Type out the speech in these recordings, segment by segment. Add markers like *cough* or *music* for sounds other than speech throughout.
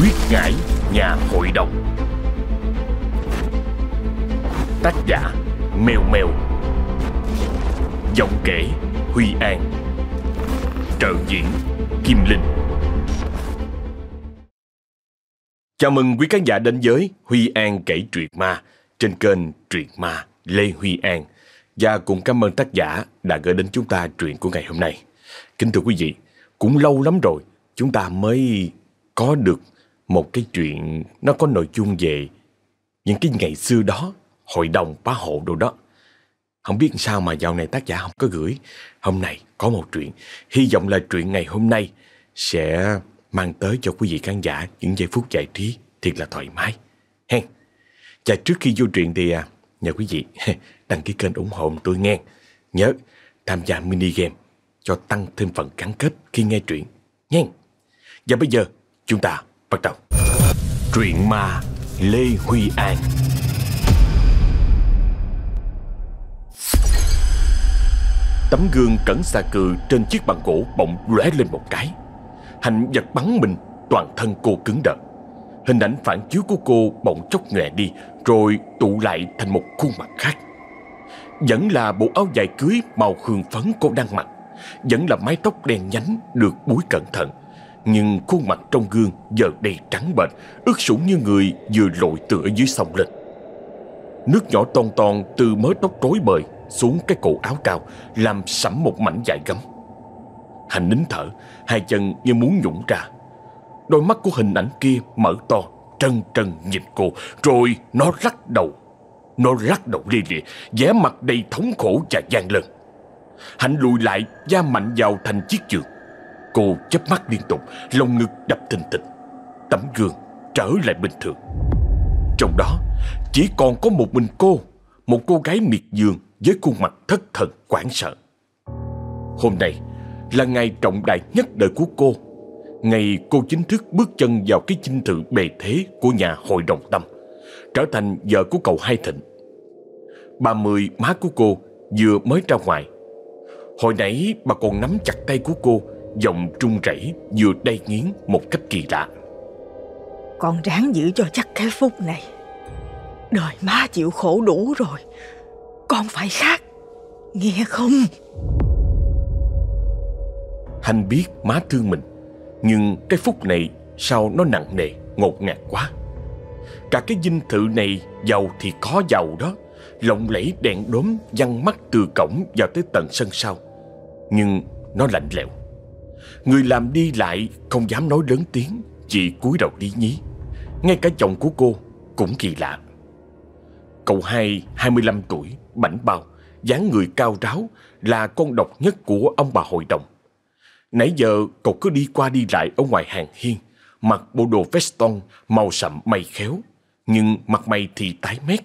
Quyết ngải nhà hội đồng. Tác giả Mèo Mèo. Giọng kể Huy An. Trợ diễn Kim Linh. Chào mừng quý khán giả đến với Huy An kể truyện ma trên kênh Truyện Ma Lê Huy An. Và cũng cảm ơn tác giả đã gửi đến chúng ta truyện của ngày hôm nay. Kính thưa quý vị, cũng lâu lắm rồi chúng ta mới có được một cái chuyện nó có nội dung về những cái ngày xưa đó, hội đồng bá hộ đồ đó. Không biết sao mà dạo này tác giả không có gửi. Hôm nay có một chuyện, hy vọng là chuyện ngày hôm nay sẽ mang tới cho quý vị khán giả những giây phút giải trí thiệt là thoải mái. Hen. Và trước khi vô truyện thì à, nhờ quý vị *laughs* đăng ký kênh ủng hộ tôi nghe. Nhớ tham gia mini game cho tăng thêm phần gắn kết khi nghe truyện. Nhanh. Và bây giờ chúng ta bắt đầu. Truyện ma Lê Huy An Tấm gương cẩn xa cừ trên chiếc bàn gỗ bỗng lóe lên một cái. hạnh giật bắn mình, toàn thân cô cứng đờ. Hình ảnh phản chiếu của cô bỗng chốc nhòe đi rồi tụ lại thành một khuôn mặt khác. Vẫn là bộ áo dài cưới màu hương phấn cô đang mặc, vẫn là mái tóc đen nhánh được búi cẩn thận. Nhưng khuôn mặt trong gương giờ đây trắng bệch, ướt sũng như người vừa lội tựa dưới sông lên. Nước nhỏ ton ton từ mớ tóc rối bời xuống cái cổ áo cao, làm sẫm một mảnh dài gấm. Hành nín thở, hai chân như muốn nhũng ra. Đôi mắt của hình ảnh kia mở to, trân trân nhìn cô, rồi nó lắc đầu. Nó lắc đầu lia lịa, vẻ mặt đầy thống khổ và gian lần. Hạnh lùi lại, da mạnh vào thành chiếc giường. Cô chớp mắt liên tục, lồng ngực đập thình thịch. Tấm gương trở lại bình thường. Trong đó, chỉ còn có một mình cô, một cô gái miệt giường với khuôn mặt thất thần quảng sợ. Hôm nay là ngày trọng đại nhất đời của cô. Ngày cô chính thức bước chân vào cái chinh thự bề thế của nhà hội đồng tâm, trở thành vợ của cậu Hai Thịnh. Ba mươi má của cô vừa mới ra ngoài. Hồi nãy bà còn nắm chặt tay của cô, giọng trung rẩy vừa đầy nghiến một cách kỳ lạ. Con ráng giữ cho chắc cái phút này. Đời má chịu khổ đủ rồi. Con phải khác. Nghe không? Hành biết má thương mình Nhưng cái phút này Sao nó nặng nề ngột ngạt quá Cả cái dinh thự này Giàu thì có giàu đó Lộng lẫy đèn đốm văng mắt từ cổng Vào tới tận sân sau Nhưng nó lạnh lẽo Người làm đi lại không dám nói lớn tiếng Chỉ cúi đầu đi nhí Ngay cả chồng của cô cũng kỳ lạ Cậu hai 25 tuổi Bảnh bao dáng người cao ráo Là con độc nhất của ông bà hội đồng Nãy giờ cậu cứ đi qua đi lại ở ngoài hàng hiên, mặc bộ đồ veston màu sậm mây khéo, nhưng mặt mày thì tái mét.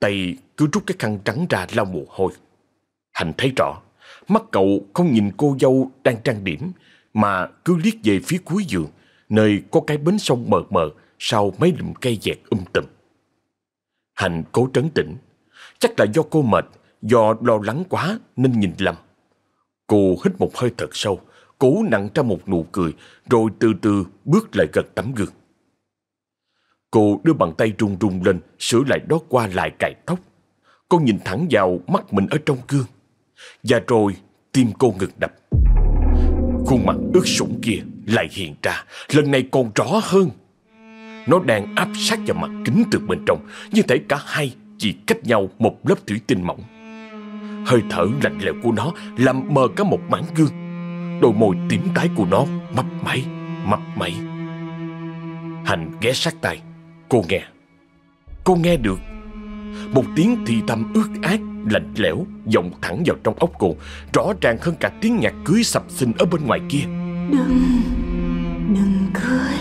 Tay cứ rút cái khăn trắng ra lau mồ hôi. Hành thấy rõ, mắt cậu không nhìn cô dâu đang trang điểm, mà cứ liếc về phía cuối giường, nơi có cái bến sông mờ mờ sau mấy lùm cây dẹt um tùm. Hành cố trấn tĩnh, chắc là do cô mệt, do lo lắng quá nên nhìn lầm. Cô hít một hơi thật sâu, cố nặng ra một nụ cười, rồi từ từ bước lại gần tấm gương. Cô đưa bàn tay run run lên, sửa lại đó qua lại cài tóc. Cô nhìn thẳng vào mắt mình ở trong gương. Và rồi tim cô ngực đập. Khuôn mặt ướt sũng kia lại hiện ra, lần này còn rõ hơn. Nó đang áp sát vào mặt kính từ bên trong, như thể cả hai chỉ cách nhau một lớp thủy tinh mỏng. Hơi thở lạnh lẽo của nó làm mờ cả một mảng gương Đôi môi tím tái của nó mấp máy, mấp máy. Hành ghé sát tay. Cô nghe. Cô nghe được. Một tiếng thì thầm ướt ác lạnh lẽo, vọng thẳng vào trong óc cô, rõ ràng hơn cả tiếng nhạc cưới sập sinh ở bên ngoài kia. Đừng, đừng cưới,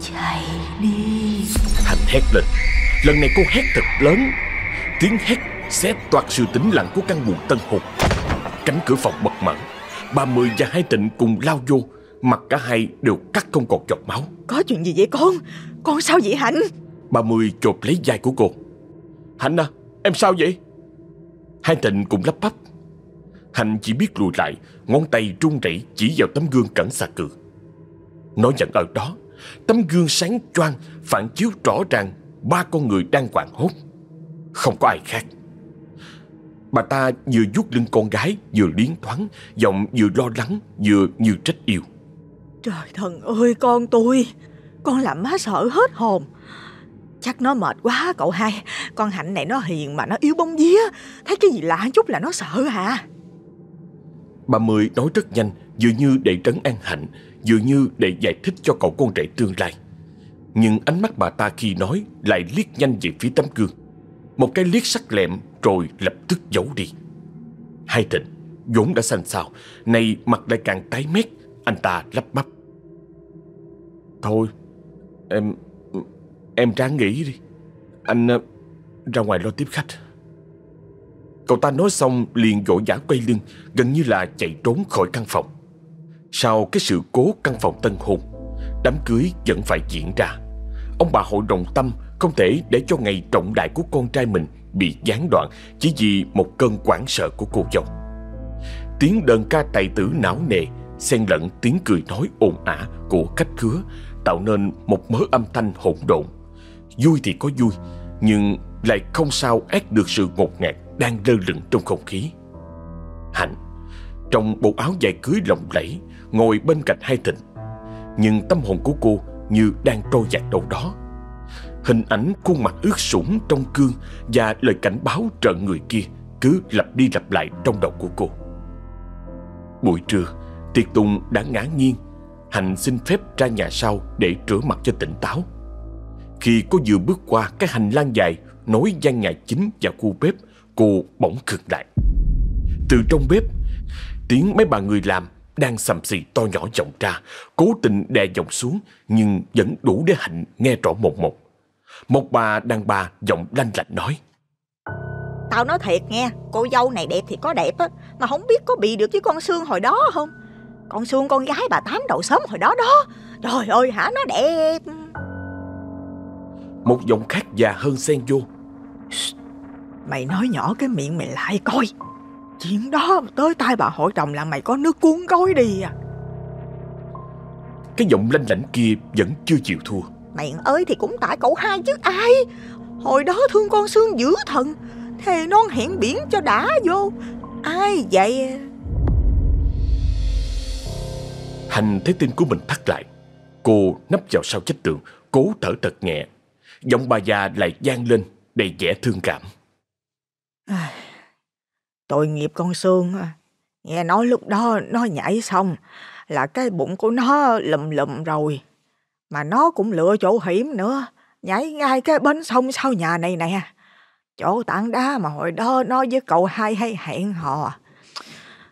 chạy đi. Hành hét lên. Lần này cô hét thật lớn. Tiếng hét xé toạc sự tĩnh lặng của căn buồng tân hồn. Cánh cửa phòng bật mở. Bà Mười và hai tịnh cùng lao vô Mặt cả hai đều cắt không còn giọt máu Có chuyện gì vậy con Con sao vậy Hạnh Bà Mười chộp lấy vai của cô Hạnh à em sao vậy Hai tịnh cùng lắp bắp. Hạnh chỉ biết lùi lại, Ngón tay run rẩy chỉ vào tấm gương cẩn xà cừ Nó nhận ở đó, Tấm gương sáng choang, phản chiếu rõ ràng ba con người đang quảng hốt. Không có ai khác. Bà ta vừa vuốt lưng con gái, Vừa liến thoáng, Giọng vừa lo lắng, Vừa như trách yêu. Trời thần ơi, con tôi! Con làm má sợ hết hồn. Chắc nó mệt quá, cậu hai. Con Hạnh này nó hiền mà nó yếu bóng vía. Thấy cái gì lạ chút là nó sợ hả Bà Mười nói rất nhanh, Dường như để trấn an Hạnh, Dường như để giải thích cho cậu con rể tương lai. Nhưng ánh mắt bà ta khi nói Lại liếc nhanh về phía tấm gương. Một cái liếc sắc lẹm Rồi lập tức giấu đi. Hai Thịnh, vốn đã xanh xao, Nay mặt lại càng tái mét, Anh ta lắp bắp. Thôi, Em Em ráng nghỉ đi. Anh ờ, ra ngoài lo tiếp khách. Cậu ta nói xong liền vội vã quay lưng, Gần như là chạy trốn khỏi căn phòng. Sau cái sự cố căn phòng tân hôn, Đám cưới vẫn phải diễn ra. Ông bà hội đồng tâm Không thể để cho ngày trọng đại của con trai mình Bị gián đoạn Chỉ vì một cơn quảng sợ của cô dâu. Tiếng đơn ca tài tử não nề, xen lẫn tiếng cười nói ồn ả của khách khứa, tạo nên một mớ âm thanh hỗn độn. Vui thì có vui, nhưng lại không sao ép được sự ngột ngạt đang lơ lửng trong không khí. Hạnh, trong bộ áo dài cưới lộng lẫy, ngồi bên cạnh hai thịnh. Nhưng tâm hồn của cô như đang trôi dạt đâu đó. Hình ảnh khuôn mặt ướt sũng trong cương và lời cảnh báo trợn người kia cứ lặp đi lặp lại trong đầu của cô. Buổi trưa, Tiệc tùng đã ngã nghiêng Hạnh xin phép ra nhà sau để rửa mặt cho tỉnh táo khi cô vừa bước qua cái hành lang dài, Nối gian nhà chính và khu bếp, Cô bỗng khựng lại. Từ trong bếp, Tiếng mấy bà người làm đang sầm xì to nhỏ vọng ra, Cố tình đè giọng xuống Nhưng vẫn đủ để Hạnh nghe rõ một một. Một bà đàn bà giọng lanh lạnh nói, Tao nói thiệt nghe, Cô dâu này đẹp thì có đẹp á, Mà không biết có bị được với con xương hồi đó không? Con xương con gái bà Tám đầu sớm hồi đó đó. Trời ơi, hả, nó đẹp. Một giọng khác già hơn xen vô Mày nói nhỏ cái miệng mày lại coi. Chuyện đó tới tai bà hội đồng là mày có nước cuốn gói đi à. Cái giọng lanh lảnh kia vẫn chưa chịu thua. Mày ơi thì cũng tại cậu hai chứ ai? Hồi đó thương con xương dữ thần Thề non hẹn biển cho đã vô. Ai vậy? Hành thấy tin của mình thắt lại Cô nấp vào sau chết tường Cố thở thật nhẹ Giọng bà già lại gian lên Đầy vẻ thương cảm. À, Tội nghiệp con Sương à. Nghe nói lúc đó nó nhảy xong Là cái bụng của nó lùm lùm rồi. Mà nó cũng lựa chỗ hiểm nữa Nhảy ngay cái bến sông sau nhà này nè. Chỗ tảng đá mà hồi đó nó với cậu hai hay hẹn hò.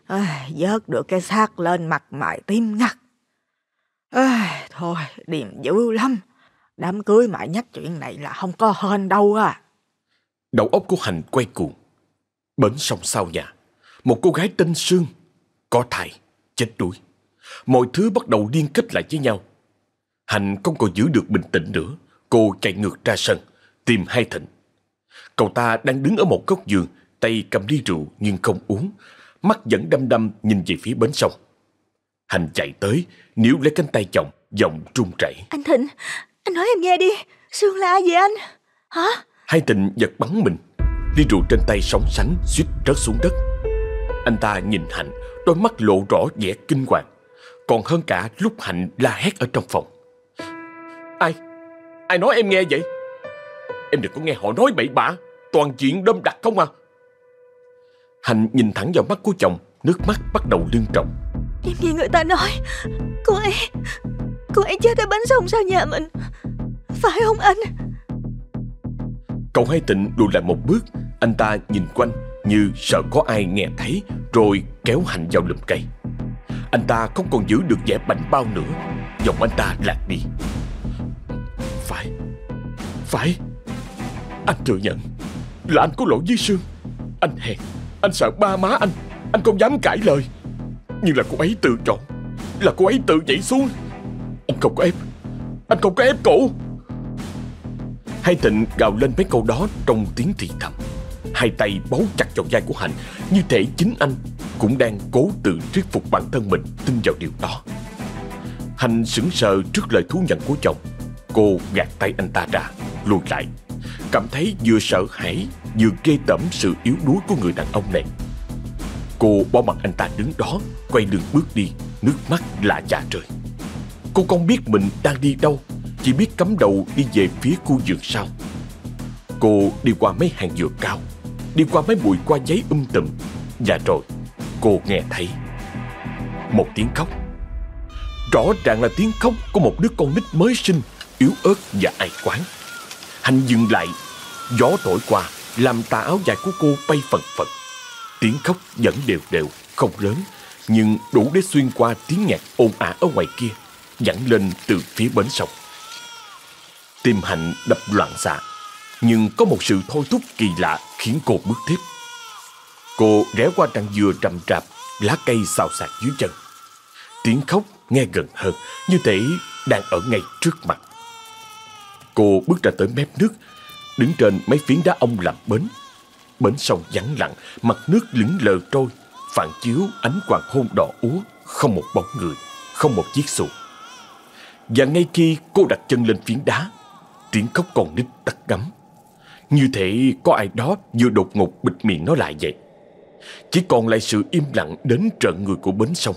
À, Vớt được cái xác lên mặt mày tim ngắt. À, Thôi điềm dữ lắm. Đám cưới mà nhắc chuyện này là không có hên đâu à. Đầu óc của Hành quay cuồng Bến sông sau nhà. Một cô gái tên Sương Có thai, chết đuối. Mọi thứ bắt đầu liên kết lại với nhau. Hành không còn giữ được bình tĩnh nữa Cô chạy ngược ra sân Tìm hai thịnh. Cậu ta đang đứng ở một góc giường Tay cầm ly rượu nhưng không uống mắt vẫn đăm đăm nhìn về phía bến sông. Hành chạy tới, níu lấy cánh tay chồng, giọng run rẩy. Anh Thịnh, anh nói em nghe đi, Sương la gì anh? Hả? Hai Thịnh giật bắn mình, ly rượu trên tay sóng sánh, suýt rớt xuống đất. Anh ta nhìn Hạnh, đôi mắt lộ rõ vẻ kinh hoàng. Còn hơn cả lúc Hạnh la hét ở trong phòng. Ai? Ai nói em nghe vậy? Em đừng có nghe họ nói bậy bạ, toàn chuyện đâm đặt không à. Hạnh nhìn thẳng vào mắt của chồng Nước mắt bắt đầu lưng trọng Em nghe người ta nói Cô ấy Cô ấy chết ở bến sông sau nhà mình? Phải không anh? Cậu hai tịnh lùi lại một bước. Anh ta nhìn quanh như sợ có ai nghe thấy, Rồi kéo hành vào lùm cây. Anh ta không còn giữ được vẻ bảnh bao nữa. Giọng anh ta lạc đi. Phải Phải. Anh thừa nhận Là anh có lỗi với Sương. Anh hèn anh sợ ba má anh. Anh không dám cãi lời. Nhưng là cô ấy tự chọn, Là cô ấy tự nhảy xuống. Anh không có ép. Anh không có ép cổ. Hai Tịnh gào lên mấy câu đó trong tiếng thì thầm. Hai tay bấu chặt vào vai của Hạnh, Như thể chính anh cũng đang cố tự thuyết phục bản thân mình tin vào điều đó. Hạnh sững sờ trước lời thú nhận của chồng. Cô gạt tay anh ta ra, Lùi lại. Cảm thấy vừa sợ hãi, Vừa ghê tởm sự yếu đuối của người đàn ông này. Cô bỏ mặt anh ta đứng đó, Quay lưng bước đi, Nước mắt lạ chà trời. Cô không biết mình đang đi đâu, Chỉ biết cắm đầu đi về phía khu vườn sau. Cô đi qua mấy hàng dừa cao, Đi qua mấy bụi qua giấy um tùm. Và rồi, cô nghe thấy Một tiếng khóc. Rõ ràng là tiếng khóc của một đứa con nít mới sinh, Yếu ớt và ai quán. Hành dừng lại, Gió thổi qua, Làm tà áo dài của cô bay phần phật. Tiếng khóc vẫn đều đều, Không lớn, Nhưng đủ để xuyên qua tiếng nhạc ồn ả ở ngoài kia. Dẫn lên từ phía bến sông. Tim Hạnh đập loạn xạ Nhưng có một sự thôi thúc kỳ lạ Khiến cô bước tiếp Cô rẽ qua trăng dừa trầm trạp, Lá cây xào xạc dưới chân. Tiếng khóc nghe gần hơn Như thể đang ở ngay trước mặt. Cô bước ra tới mép nước Đứng trên mấy phiến đá ông làm bến. Bến sông vắng lặng Mặt nước lững lờ trôi Phản chiếu ánh hoàng hôn đỏ úa Không một bóng người Không một chiếc xuồng. Và ngay khi cô đặt chân lên phiến đá Tiếng khóc còn nít tắt ngấm. Như thể có ai đó vừa đột ngột bịt miệng nó lại vậy. Chỉ còn lại sự im lặng đến trợn người của bến sông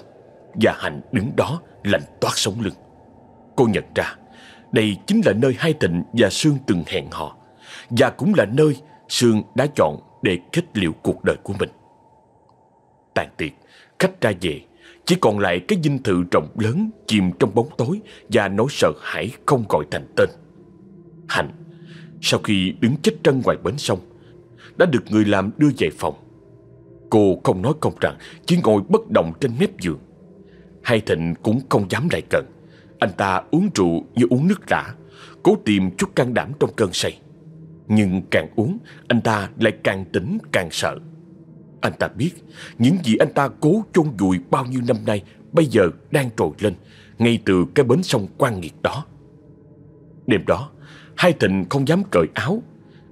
Và Hạnh đứng đó lạnh toát sống lưng. Cô nhận ra đây chính là nơi hai Tịnh và Sương từng hẹn hò Và cũng là nơi Sương đã chọn để kết liễu cuộc đời của mình. Tàn tiệc, khách ra về chỉ còn lại cái dinh thự rộng lớn Chìm trong bóng tối Và nỗi sợ hãi không gọi thành tên. Hạnh, Sau khi đứng chết trân ngoài bến sông, Đã được người làm đưa về phòng. Cô không nói công rằng Chỉ ngồi bất động trên mép giường. Hai Thịnh cũng không dám lại gần. Anh ta uống rượu như uống nước lã Cố tìm chút can đảm trong cơn say. Nhưng càng uống, Anh ta lại càng tỉnh, càng sợ. Anh ta biết Những gì anh ta cố chôn vùi bao nhiêu năm nay Bây giờ đang trồi lên Ngay từ cái bến sông quan nghiệt đó. Đêm đó, Hai Thịnh không dám cởi áo.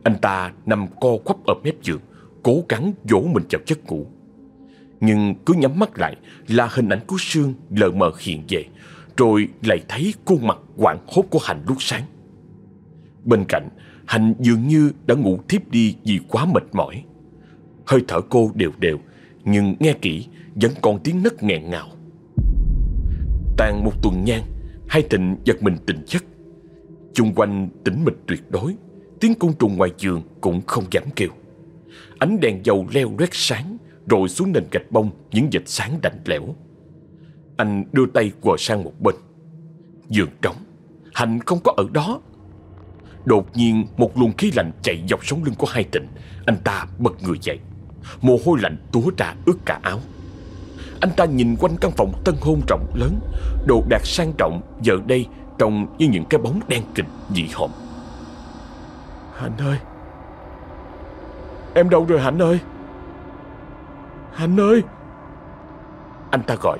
Anh ta nằm co quắp ở mép giường, Cố gắng dỗ mình vào giấc ngủ. Nhưng cứ nhắm mắt lại Là hình ảnh của Sương lờ mờ hiện về, rồi lại thấy khuôn mặt quặn hốt của Hành lúc sáng. Bên cạnh Hành dường như đã ngủ thiếp đi vì quá mệt mỏi. Hơi thở cô đều đều, Nhưng nghe kỹ, Vẫn còn tiếng nấc nghẹn ngào. Tàn một tuần nhang, Hai tịnh giật mình tỉnh giấc Chung quanh tĩnh mịch tuyệt đối, Tiếng côn trùng ngoài giường cũng không dám kêu. Ánh đèn dầu leo rét sáng, Rồi xuống nền gạch bông Những dịch sáng đạnh lẽo. Anh đưa tay quờ sang một bên. Giường trống, Hạnh không có ở đó. Đột nhiên một luồng khí lạnh chạy dọc sống lưng của hai tịnh Anh ta bật người dậy. Mồ hôi lạnh túa ra ướt cả áo. Anh ta nhìn quanh căn phòng tân hôn rộng lớn, Đồ đạc sang trọng, Giờ đây trông như những cái bóng đen kịch dị hòm Hạnh ơi! Em đâu rồi Hạnh ơi? Hạnh ơi! Anh ta gọi.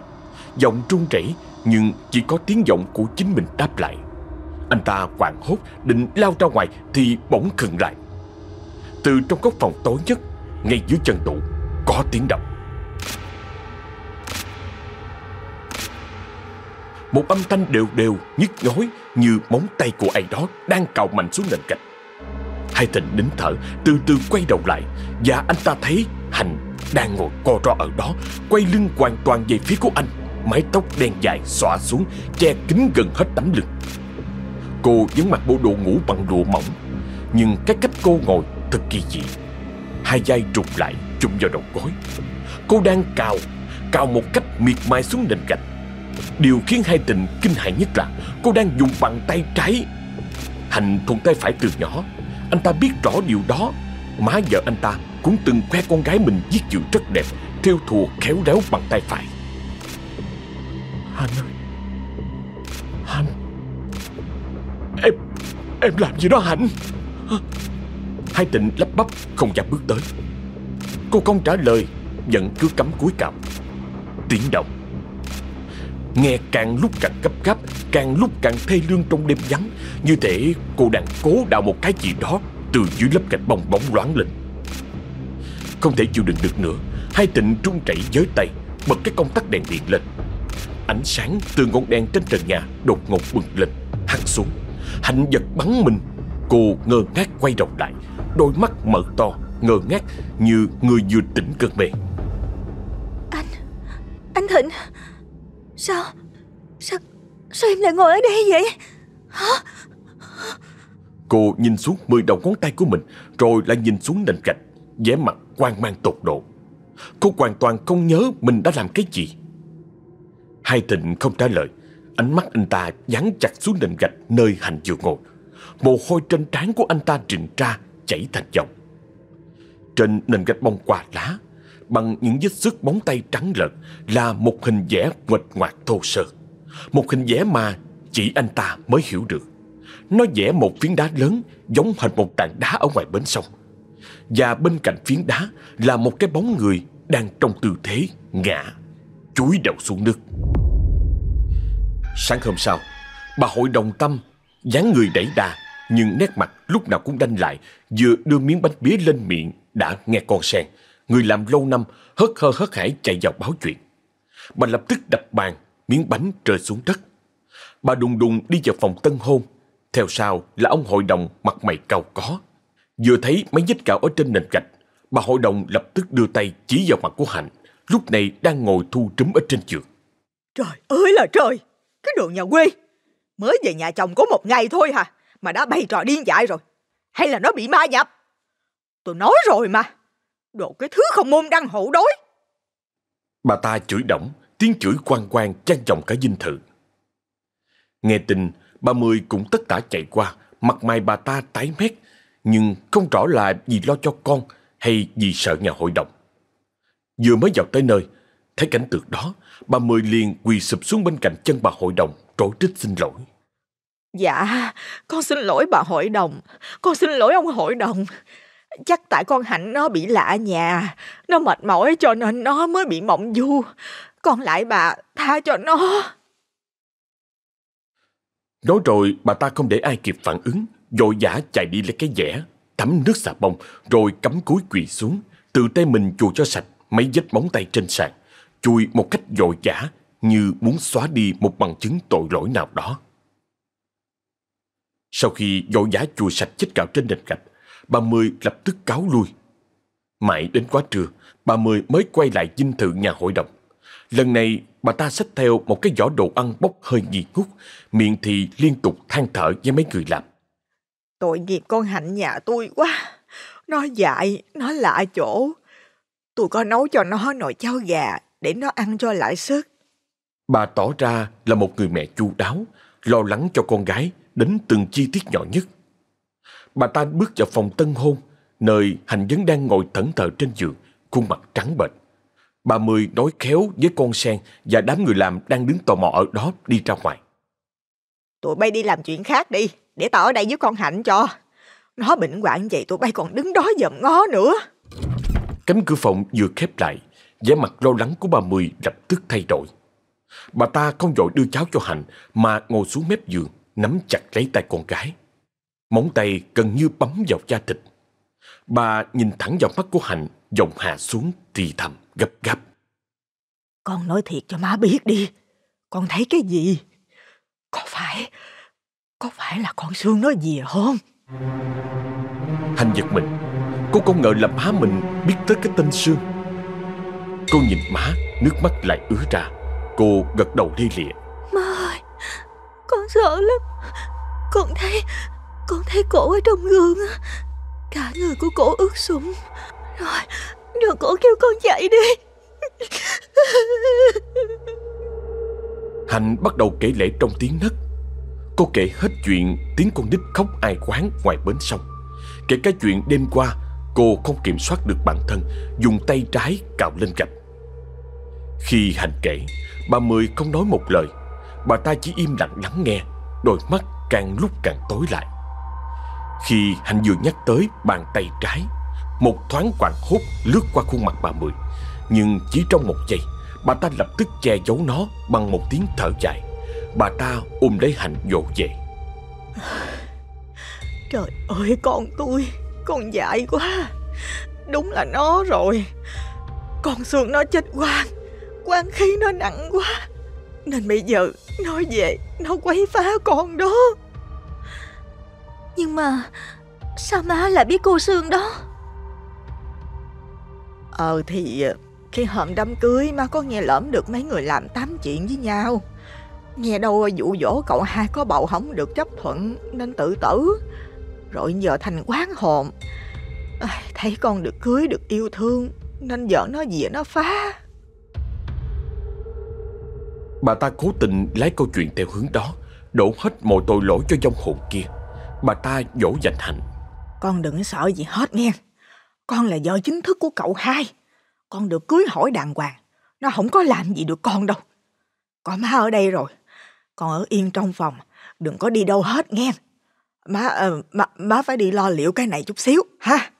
Giọng trung rẩy, nhưng chỉ có tiếng giọng của chính mình đáp lại. Anh ta hoảng hốt, định lao ra ngoài thì bỗng khựng lại. Từ trong góc phòng tối nhất ngay dưới chân tủ Có tiếng động. Một âm thanh đều đều nhức nhối Như móng tay của ai đó Đang cào mạnh xuống nền gạch. Hai thịnh nín thở Từ từ quay đầu lại Và anh ta thấy Hành đang ngồi co ro ở đó, Quay lưng hoàn toàn về phía của anh, Mái tóc đen dài xõa xuống, Che kín gần hết tấm lưng. Cô vẫn mặc bộ đồ ngủ bằng lụa mỏng, Nhưng cái cách cô ngồi thật kỳ dị. Hai vai trục lại chung vào đầu gối. Cô đang cào Cào một cách miệt mài xuống nền gạch. Điều khiến hai tình kinh hãi nhất là Cô đang dùng bàn tay trái. Hành thuận tay phải từ nhỏ Anh ta biết rõ điều đó. Má vợ anh ta cũng từng khoe con gái mình viết chữ rất đẹp Theo thùa khéo léo bằng tay phải. Hạnh ơi. Hạnh. Em Em làm gì đó Hạnh Hai tịnh lắp bắp không dám bước tới Cô không trả lời Vẫn cứ cắm cúi cằm Tiếng động Nghe càng lúc càng gấp gáp Càng lúc càng thê lương trong đêm vắng Như thể cô đang cố đào một cái gì đó Từ dưới lớp gạch bong bóng loáng lên Không thể chịu đựng được nữa Hai tịnh trung chảy giới tay Bật cái công tắc đèn điện lên ánh sáng từ ngọn đèn trên trần nhà đột ngột bừng lên, hắt xuống. Hạnh giật bắn mình. Cô ngơ ngác quay đầu lại, đôi mắt mở to, ngơ ngác như người vừa tỉnh cơn mê. Anh, anh Thịnh, sao, sao, sao em lại ngồi ở đây vậy? Hả? Cô nhìn xuống mười đầu ngón tay của mình Rồi lại nhìn xuống nền gạch vẻ mặt quan mang tột độ Cô hoàn toàn không nhớ mình đã làm cái gì Hai Thịnh không trả lời Ánh mắt anh ta dán chặt xuống nền gạch nơi hành vừa ngồi Mồ hôi trên trán của anh ta rịn ra chảy thành dòng Trên nền gạch bông quà lá Bằng những vết xước bóng tay trắng lợn Là một hình vẽ nguệch ngoạc thô sơ Một hình vẽ mà chỉ anh ta mới hiểu được nó vẽ một phiến đá lớn giống hệt một tảng đá ở ngoài bến sông. Và bên cạnh phiến đá là một cái bóng người đang trong tư thế ngã, chúi đầu xuống nước. Sáng hôm sau, bà hội đồng tâm, dáng người đẩy đà, nhưng nét mặt lúc nào cũng đanh lại, vừa đưa miếng bánh bía lên miệng đã nghe con sen. Người làm lâu năm hớt hơ hớt hải chạy vào báo chuyện. Bà lập tức đập bàn, miếng bánh rơi xuống đất. Bà đùng đùng đi vào phòng tân hôn, theo sau là ông hội đồng mặt mày cau có. Vừa thấy mấy vết cạo ở trên nền gạch, bà hội đồng lập tức đưa tay chỉ vào mặt của Hạnh, lúc này đang ngồi thu trúm ở trên giường. Trời ơi là trời, cái đồ nhà quê. Mới về nhà chồng có một ngày thôi hả, mà đã bày trò điên dại rồi. Hay là nó bị ma nhập? Tôi nói rồi mà, đồ cái thứ không môn đăng hộ đối. Bà ta chửi động, tiếng chửi quang quang trang trọng cả dinh thự. Nghe tin, Bà Mười cũng tất tả chạy qua, mặt mày bà ta tái mét, nhưng không rõ là vì lo cho con hay vì sợ nhà hội đồng. Vừa mới vào tới nơi, thấy cảnh tượng đó, bà Mười liền quỳ sụp xuống bên cạnh chân bà hội đồng, trỗi trích xin lỗi. Dạ, con xin lỗi bà hội đồng, con xin lỗi ông hội đồng. Chắc tại con Hạnh nó bị lạ nhà, nó mệt mỏi cho nên nó mới bị mộng du. Con lại bà tha cho nó. Nói rồi bà ta không để ai kịp phản ứng, vội vã chạy đi lấy cái dẻ, tắm nước xà bông, rồi cắm cúi quỳ xuống, tự tay mình chùi cho sạch mấy vết móng tay trên sàn, chùi một cách vội vã như muốn xóa đi một bằng chứng tội lỗi nào đó. Sau khi vội vã chùi sạch vết cạo trên nền gạch, bà Mười lập tức cáo lui. Mãi đến quá trưa, bà Mười mới quay lại dinh thự nhà hội đồng. Lần này bà ta xách theo một cái giỏ đồ ăn bốc hơi nghi ngút, miệng thì liên tục than thở với mấy người làm. Tội nghiệp con Hạnh nhà tôi quá. Nó dại, nó lạ chỗ. Tôi có nấu cho nó nồi cháo gà để nó ăn cho lại sức. Bà tỏ ra là một người mẹ chu đáo, lo lắng cho con gái đến từng chi tiết nhỏ nhất. Bà ta bước vào phòng tân hôn, nơi Hành vẫn đang ngồi thẫn thờ trên giường, khuôn mặt trắng bệch. Bà Mười nói khéo với con sen và đám người làm đang đứng tò mò ở đó đi ra ngoài. Tụi bay đi làm chuyện khác đi, để tao ở đây với con Hạnh cho. Nó bệnh hoạn vậy tụi bay còn đứng đó dòm ngó nữa. Cánh cửa phòng vừa khép lại, vẻ mặt lo lắng của bà Mười lập tức thay đổi. Bà ta không vội đưa cháo cho Hạnh mà ngồi xuống mép giường, nắm chặt lấy tay con gái. Móng tay gần như bấm vào da thịt. Bà nhìn thẳng vào mắt của Hạnh, giọng hạ xuống thì thầm gấp gáp. Con nói thiệt cho má biết đi. Con thấy cái gì? Có phải... Có phải là con Sương nói gì không? Hành giật mình. Cô không ngờ là má mình biết tới cái tên Sương. Cô nhìn má, nước mắt lại ứa ra. Cô gật đầu lia lịa. Má ơi, con sợ lắm. Con thấy... Con thấy cổ ở trong gương Cả người của cổ ướt sũng. Rồi, rồi cổ kêu con chạy đi. Hạnh bắt đầu kể lể trong tiếng nấc. Cô kể hết chuyện tiếng con nít khóc ai quán ngoài bến sông. Kể cả chuyện đêm qua Cô không kiểm soát được bản thân Dùng tay trái cạo lên gạch. Khi Hạnh kể Bà Mười không nói một lời. Bà ta chỉ im lặng lắng nghe, Đôi mắt càng lúc càng tối lại. Khi Hạnh vừa nhắc tới bàn tay trái, Một thoáng quảng hốt lướt qua khuôn mặt bà Mười. Nhưng chỉ trong một giây, Bà ta lập tức che giấu nó bằng một tiếng thở dài. Bà ta ôm lấy Hạnh dỗ về Trời ơi, con tôi, Con dại quá. Đúng là nó rồi. Con xương nó chết quang Quang khí nó nặng quá. Nên bây giờ nó về Nó quấy phá con đó. Nhưng mà Sao má lại biết cô Sương đó? Ờ thì khi hôm đám cưới má có nghe lỡm được mấy người làm tám chuyện với nhau. Nghe đâu dụ dỗ cậu hai có bầu không được chấp thuận nên tự tử. Rồi giờ thành quán hồn. Thấy con được cưới được yêu thương Nên vợ nó về nó phá Bà ta cố tình lái câu chuyện theo hướng đó Đổ hết mọi tội lỗi cho dông hồn kia. Bà ta dỗ dành Hạnh. Con đừng sợ gì hết nghe. Con là vợ chính thức của cậu hai. Con được cưới hỏi đàng hoàng. Nó không có làm gì được con đâu. Có má ở đây rồi. Con ở yên trong phòng. Đừng có đi đâu hết nghe. Má, uh, má, má phải đi lo liệu cái này chút xíu ha?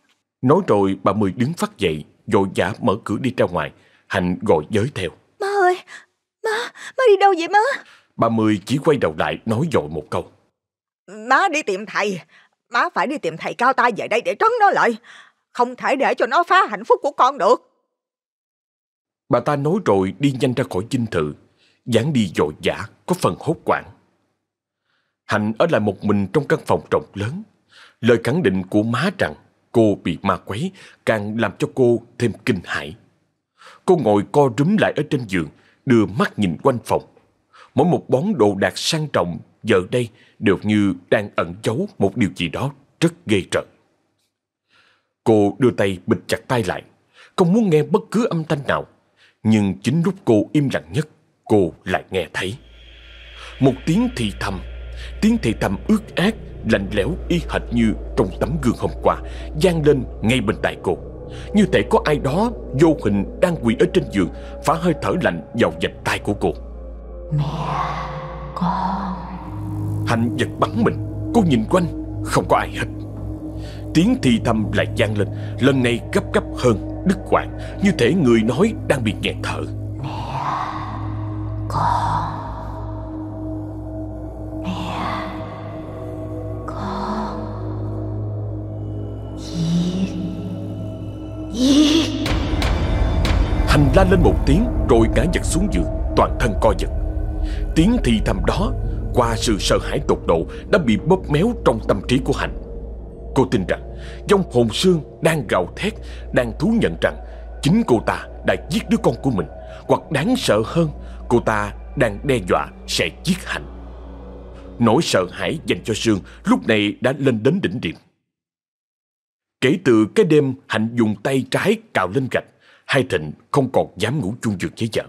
Nói rồi bà Mười đứng phát dậy Vội vã mở cửa đi ra ngoài. Hạnh gọi giới theo. Má ơi Má, má đi đâu vậy má? Bà Mười chỉ quay đầu lại nói dội một câu. Má đi tìm thầy. Má phải đi tìm thầy cao tay về đây để trấn nó lại. Không thể để cho nó phá hạnh phúc của con được. Bà ta nói rồi đi nhanh ra khỏi dinh thự. Dáng đi dội dã có phần hốt quảng. Hạnh ở lại một mình trong căn phòng rộng lớn. Lời khẳng định của má rằng cô bị ma quấy càng làm cho cô thêm kinh hãi. Cô ngồi co rúm lại ở trên giường, đưa mắt nhìn quanh phòng. Mỗi một bóng đồ đạc sang trọng giờ đây đều như đang ẩn giấu một điều gì đó rất ghê rợn. Cô đưa tay bịt chặt tay lại, không muốn nghe bất cứ âm thanh nào. Nhưng chính lúc cô im lặng nhất, cô lại nghe thấy. Một tiếng thì thầm, tiếng thì thầm ướt ác, lạnh lẽo y hệt như trong tấm gương hôm qua, gian lên ngay bên tai cô. Như thể có ai đó vô hình đang quỳ ở trên giường, phá hơi thở lạnh vào vành tay của cô. Mẹ, con... Hạnh giật bắn mình, cô nhìn quanh, không có ai hết. Tiếng thì thầm lại vang lên, lần này gấp gấp hơn, đứt quãng, như thể người nói đang bị nghẹt thở. Mẹ, con... Mẹ, con... Giết... Thành Hành la lên một tiếng rồi ngã giật xuống giường, toàn thân co giật. Tiếng thì thầm đó qua sự sợ hãi tột độ đã bị bóp méo trong tâm trí của Hạnh. Cô tin rằng dòng hồn sương đang gào thét, đang thú nhận rằng chính cô ta đã giết đứa con của mình, hoặc đáng sợ hơn, cô ta đang đe dọa sẽ giết Hạnh. Nỗi sợ hãi dành cho Sương lúc này đã lên đến đỉnh điểm. Kể từ cái đêm Hạnh dùng tay trái cào lên gạch, Hai Thịnh không còn dám ngủ chung giường với vợ.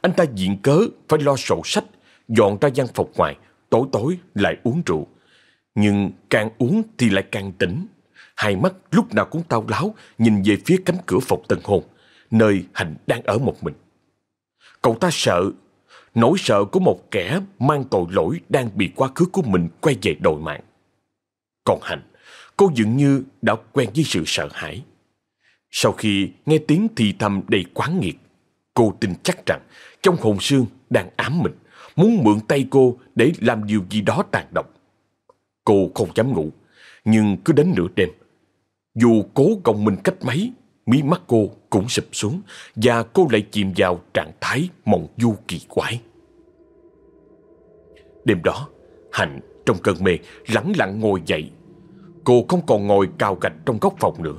Anh ta diện cớ phải lo sổ sách, dọn ra văn phòng ngoài, tối tối lại uống rượu. Nhưng càng uống thì lại càng tỉnh. Hai mắt lúc nào cũng tao láo nhìn về phía cánh cửa phòng tân hôn, nơi Hạnh đang ở một mình. Cậu ta sợ, nỗi sợ của một kẻ mang tội lỗi đang bị quá khứ của mình quay về đòi mạng. Còn Hạnh, cô dường như đã quen với sự sợ hãi. Sau khi nghe tiếng thì thầm đầy quán nghiệt, cô tin chắc rằng trong hồn xương đang ám mình, muốn mượn tay cô để làm điều gì đó tàn độc. Cô không dám ngủ, nhưng cứ đến nửa đêm, dù cố gồng mình cách mấy, mí mắt cô cũng sụp xuống và cô lại chìm vào trạng thái mộng du kỳ quái. Đêm đó, Hạnh trong cơn mê lẳng lặng ngồi dậy. Cô không còn ngồi cào gạch trong góc phòng nữa.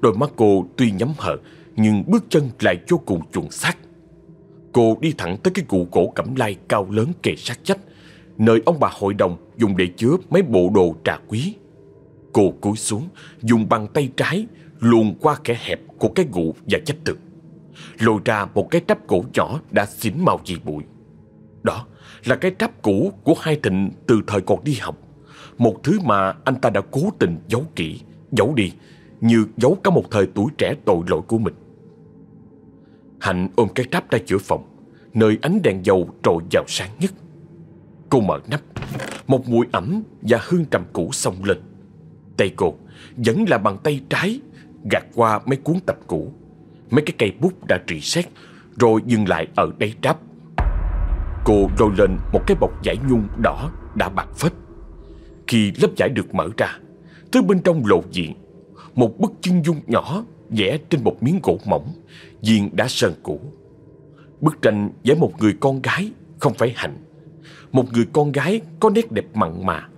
Đôi mắt cô tuy nhắm hờ nhưng bước chân lại vô cùng chuẩn xác. Cô đi thẳng tới cái cụ cổ cẩm lai cao lớn kề sát chách nơi ông bà hội đồng dùng để chứa mấy bộ đồ trà quý. Cô cúi xuống, dùng bàn tay trái luồn qua kẻ hẹp của cái gụ và chách tượng lôi ra một cái tráp cổ nhỏ đã xỉn màu dị bụi. Đó là cái tráp cũ của hai thịnh từ thời còn đi học, một thứ mà anh ta đã cố tình giấu kỹ, giấu đi như giấu cả một thời tuổi trẻ tội lỗi của mình. Hạnh ôm cái tráp ra giữa phòng, nơi ánh đèn dầu trội vào sáng nhất. Cô mở nắp, một mùi ẩm và hương trầm cũ xông lên. Tay cô vẫn là bàn tay trái gạt qua mấy cuốn tập cũ, mấy cái cây bút đã trị xét, rồi dừng lại ở đáy tráp. Cô lôi lên một cái bọc giải nhung đỏ đã bạc phết. Khi lớp vải được mở ra, thứ bên trong lộ diện một bức chân dung nhỏ vẽ trên một miếng gỗ mỏng, diện đã sơn cũ. Bức tranh vẽ một người con gái Không phải Hạnh. Một người con gái có nét đẹp mặn mà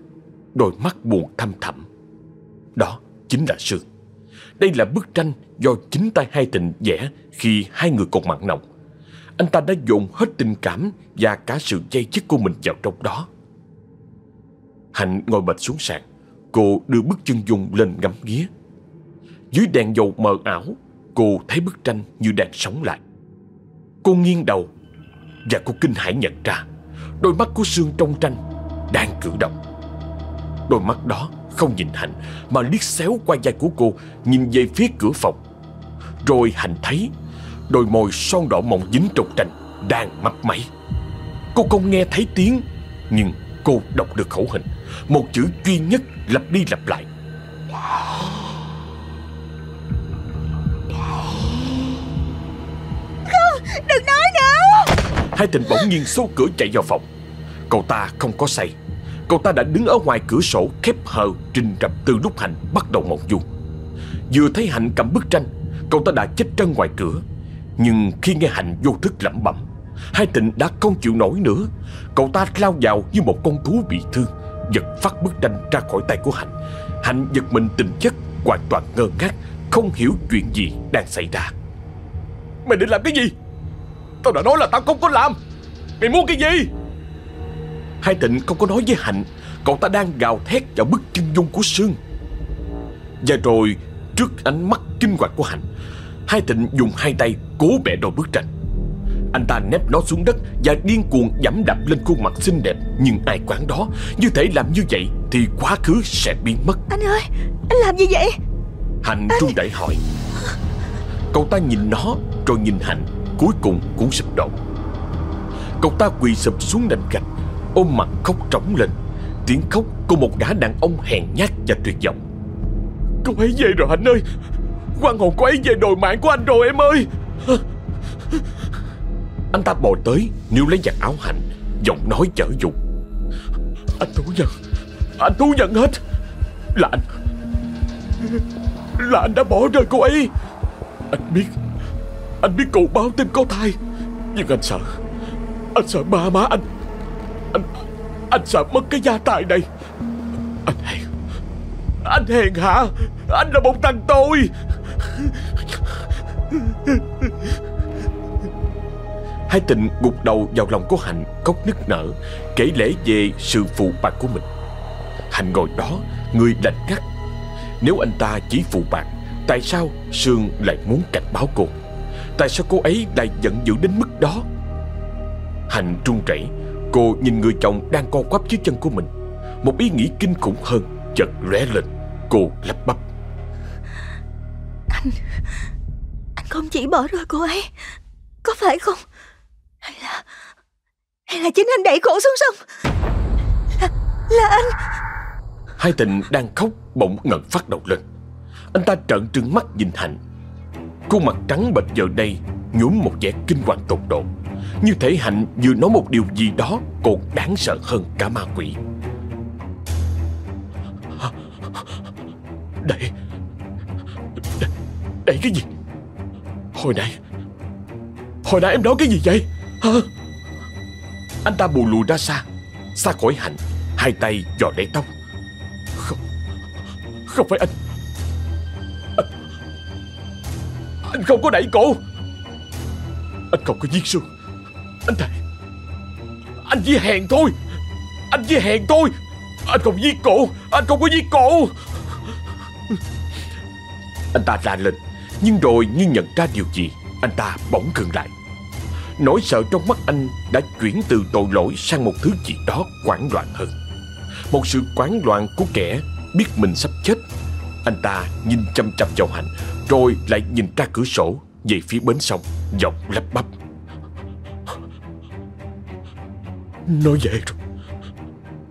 Đôi mắt buồn thăm thẳm. Đó chính là Sương. Đây là bức tranh do chính tay hai tình vẽ Khi hai người còn mặn nồng. Anh ta đã dồn hết tình cảm Và cả sự dây dứt của mình vào trong đó. Hạnh ngồi bệt xuống sàn. Cô đưa bức chân dung lên ngắm nghía. Dưới đèn dầu mờ ảo, Cô thấy bức tranh như đang sống lại. Cô nghiêng đầu Và cô kinh hãi nhận ra, Đôi mắt của Sương trong tranh Đang cử động. Đôi mắt đó không nhìn Hạnh, Mà liếc xéo qua vai của cô, Nhìn về phía cửa phòng. Rồi Hạnh thấy Đôi môi son đỏ mọng dính trong tranh Đang mấp máy. Cô không nghe thấy tiếng, Nhưng cô đọc được khẩu hình. Một chữ duy nhất lặp đi lặp lại. Không, đừng nói nữa. Hai tình bỗng nhiên xô cửa chạy vào phòng. Cậu ta không có say. Cậu ta đã đứng ở ngoài cửa sổ khép hờ Trình rập từ lúc Hạnh bắt đầu mộng du. Vừa thấy Hạnh cầm bức tranh Cậu ta đã chết chân ngoài cửa. Nhưng khi nghe Hạnh vô thức lẩm bẩm Hai tịnh đã không chịu nổi nữa. Cậu ta lao vào như một con thú bị thương Giật phát bức tranh ra khỏi tay của Hạnh. Hạnh giật mình tỉnh giấc, Hoàn toàn ngơ ngác, Không hiểu chuyện gì đang xảy ra. Mày định làm cái gì? Tao đã nói là tao không có làm. Mày muốn cái gì? Hai tịnh không có nói với Hạnh, Cậu ta đang gào thét vào bức chân dung của Sương. Và rồi, Trước ánh mắt kinh hoàng của Hạnh, Hai tịnh dùng hai tay cố bẻ đôi bức tranh. Anh ta nép nó xuống đất Và điên cuồng giẫm đạp lên khuôn mặt xinh đẹp. Nhưng ai quán đó Như thể làm như vậy Thì quá khứ sẽ biến mất. Anh ơi, anh làm gì vậy? Hạnh run đẩy hỏi. Cậu ta nhìn nó Rồi nhìn Hạnh Cuối cùng cũng sụp đổ. Cậu ta quỳ sụp xuống nền gạch Ôm mặt khóc trống lên. Tiếng khóc của một gã đàn ông hèn nhát và tuyệt vọng. Cô ấy về rồi anh ơi. Quan hồn cô ấy về đồi mạng của anh rồi em ơi anh ta bò tới, Níu lấy giặt áo Hạnh, Giọng nói chở dục Anh thú nhận Anh thú nhận hết. Là anh Là anh đã bỏ rơi cô ấy. Anh biết Anh biết cô báo tin có thai. Nhưng anh sợ Anh sợ ba má anh. Anh Anh sợ mất cái gia tài này. Anh hèn Anh hèn hả? Anh là một thằng tôi Hai tình gục đầu vào lòng của Hạnh Khóc nức nở, Kể lễ về sự phụ bạc của mình. Hạnh ngồi đó, Người lạnh ngắt. Nếu anh ta chỉ phụ bạc, Tại sao Sương lại muốn cảnh báo cô? Tại sao cô ấy lại giận dữ đến mức đó? Hạnh trung rẩy Cô nhìn người chồng đang co quắp dưới chân của mình. Một ý nghĩ kinh khủng hơn Chợt lóe lên, Cô lắp bắp. Anh Anh không chỉ bỏ rơi cô ấy, Có phải không? Hay là Hay là chính anh đẩy cổ xuống sông? Là, là anh. Hai tình đang khóc bỗng ngẩng phát đầu lên. Anh ta trợn trừng mắt nhìn Hạnh. Khuôn mặt trắng bệch giờ đây nhuốm một vẻ kinh hoàng tột độ. Như thể Hạnh vừa nói một điều gì đó Còn đáng sợ hơn cả ma quỷ. Đẩy Đây, đây cái gì? Hồi nãy Hồi nãy em nói cái gì vậy? Hả? Anh ta bù lùi ra xa Xa khỏi Hạnh Hai tay dò lấy tóc. Không Không phải anh. Anh Anh không có đẩy cổ. Anh không có giết Sương Anh thề, Anh chỉ hèn thôi. Anh chỉ hèn thôi. Anh không giết cổ, Anh không có giết cổ. Anh ta la lên, Nhưng rồi như nhận ra điều gì, Anh ta bỗng ngừng lại. Nỗi sợ trong mắt anh đã chuyển từ tội lỗi sang một thứ gì đó quảng loạn hơn. Một sự quảng loạn của kẻ biết mình sắp chết. Anh ta nhìn chăm chăm vào Hạnh, Rồi lại nhìn ra cửa sổ, Về phía bến sông, Giọng lắp bắp. Nó về rồi.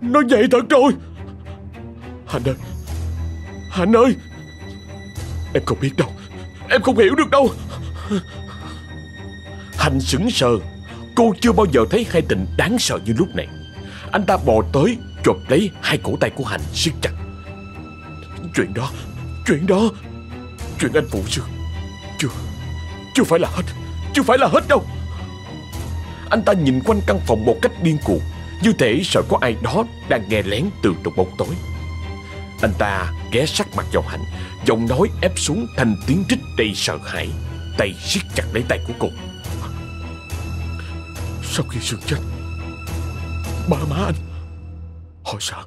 Nó về thật rồi. Hạnh ơi Hạnh ơi. Em không biết đâu. Em không hiểu được đâu. Hành sững sờ. Cô chưa bao giờ thấy hai tình đáng sợ như lúc này. Anh ta bò tới, Chộp lấy hai cổ tay của Hành siết chặt. Chuyện đó Chuyện đó. Chuyện anh phụ sư Chưa Chưa phải là hết, Chưa phải là hết đâu. Anh ta nhìn quanh căn phòng một cách điên cuồng, Như thể sợ có ai đó đang nghe lén từ trong bóng tối. Anh ta ghé sát mặt vào Hạnh Giọng nói ép xuống thành tiếng rít đầy sợ hãi, Tay siết chặt lấy tay của cô. Sau khi Sương chết Ba má anh Họ sợ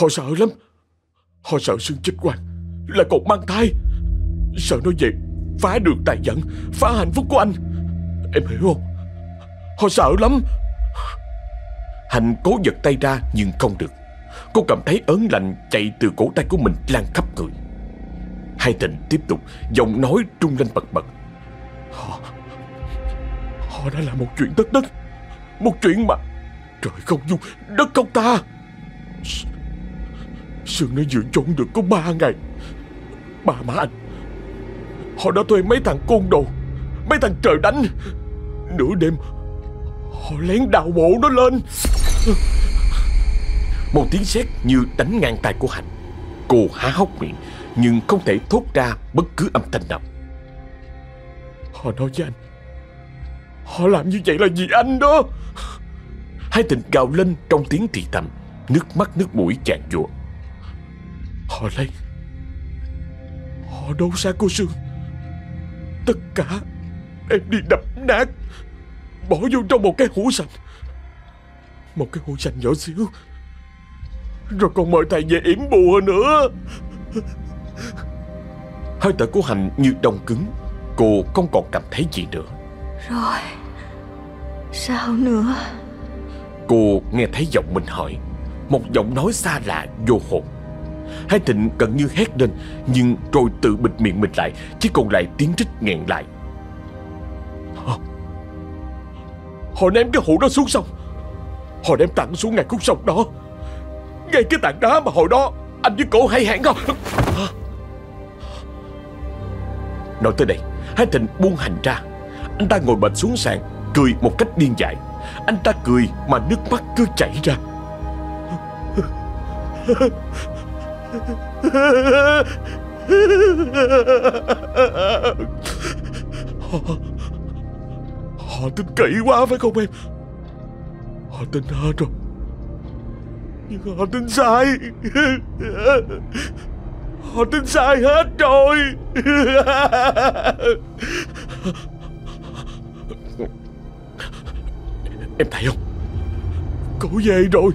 Họ sợ lắm. Họ sợ Sương chết quan Là còn mang thai. Sợ nó về phá được tài dẫn, Phá hạnh phúc của anh. Em hiểu không? Họ sợ lắm. Hạnh cố giật tay ra nhưng không được. Cô cảm thấy ớn lạnh chạy từ cổ tay của mình lan khắp người. Hai tình tiếp tục Giọng nói trung lên bật bật. Họ Họ đã làm một chuyện tất đất. Một chuyện mà Trời không dung, Đất không ta Sương nó vừa trốn được có ba ngày. Bà má anh, Họ đã thuê mấy thằng côn đồ, Mấy thằng trời đánh. Nửa đêm, Họ lén đào mộ nó lên. Một tiếng sét như đánh ngang tay của Hạnh. Cô há hốc miệng, Nhưng không thể thốt ra bất cứ âm thanh nào. Họ nói với anh Họ làm như vậy là vì anh đó. Hai tình gào lên trong tiếng thì thầm, Nước mắt nước mũi chàng chùa Họ lấy, Họ đấu xa cô Sương. Tất cả, Em đi đập nát, Bỏ vô trong một cái hũ sành. Một cái hũ sành nhỏ xíu. Rồi còn mời thầy về yểm bùa nữa. Hơi thở của hạnh như đông cứng, Cô không còn cảm thấy gì nữa. Rồi. Sao nữa? Cô nghe thấy giọng mình hỏi. Một giọng nói xa lạ vô hồn. Hai Thịnh gần như hét lên Nhưng rồi tự bịt miệng mình lại Chỉ còn lại tiếng rít nghẹn lại. Họ, họ ném cái hũ đó xuống sông. Họ ném tặng xuống ngay khúc sông đó. Ngay cái tảng đá mà hồi đó Anh với cổ hay hẹn không Nói tới đây Hai Thịnh buông hành ra. Anh ta ngồi bệt xuống sàn Cười một cách điên dại. Anh ta cười mà nước mắt cứ chảy ra. Họ, họ tin kỹ quá phải không em? Họ tin hết rồi. Nhưng họ tin sai. Họ tin sai hết rồi. Em thấy không? Cổ về rồi.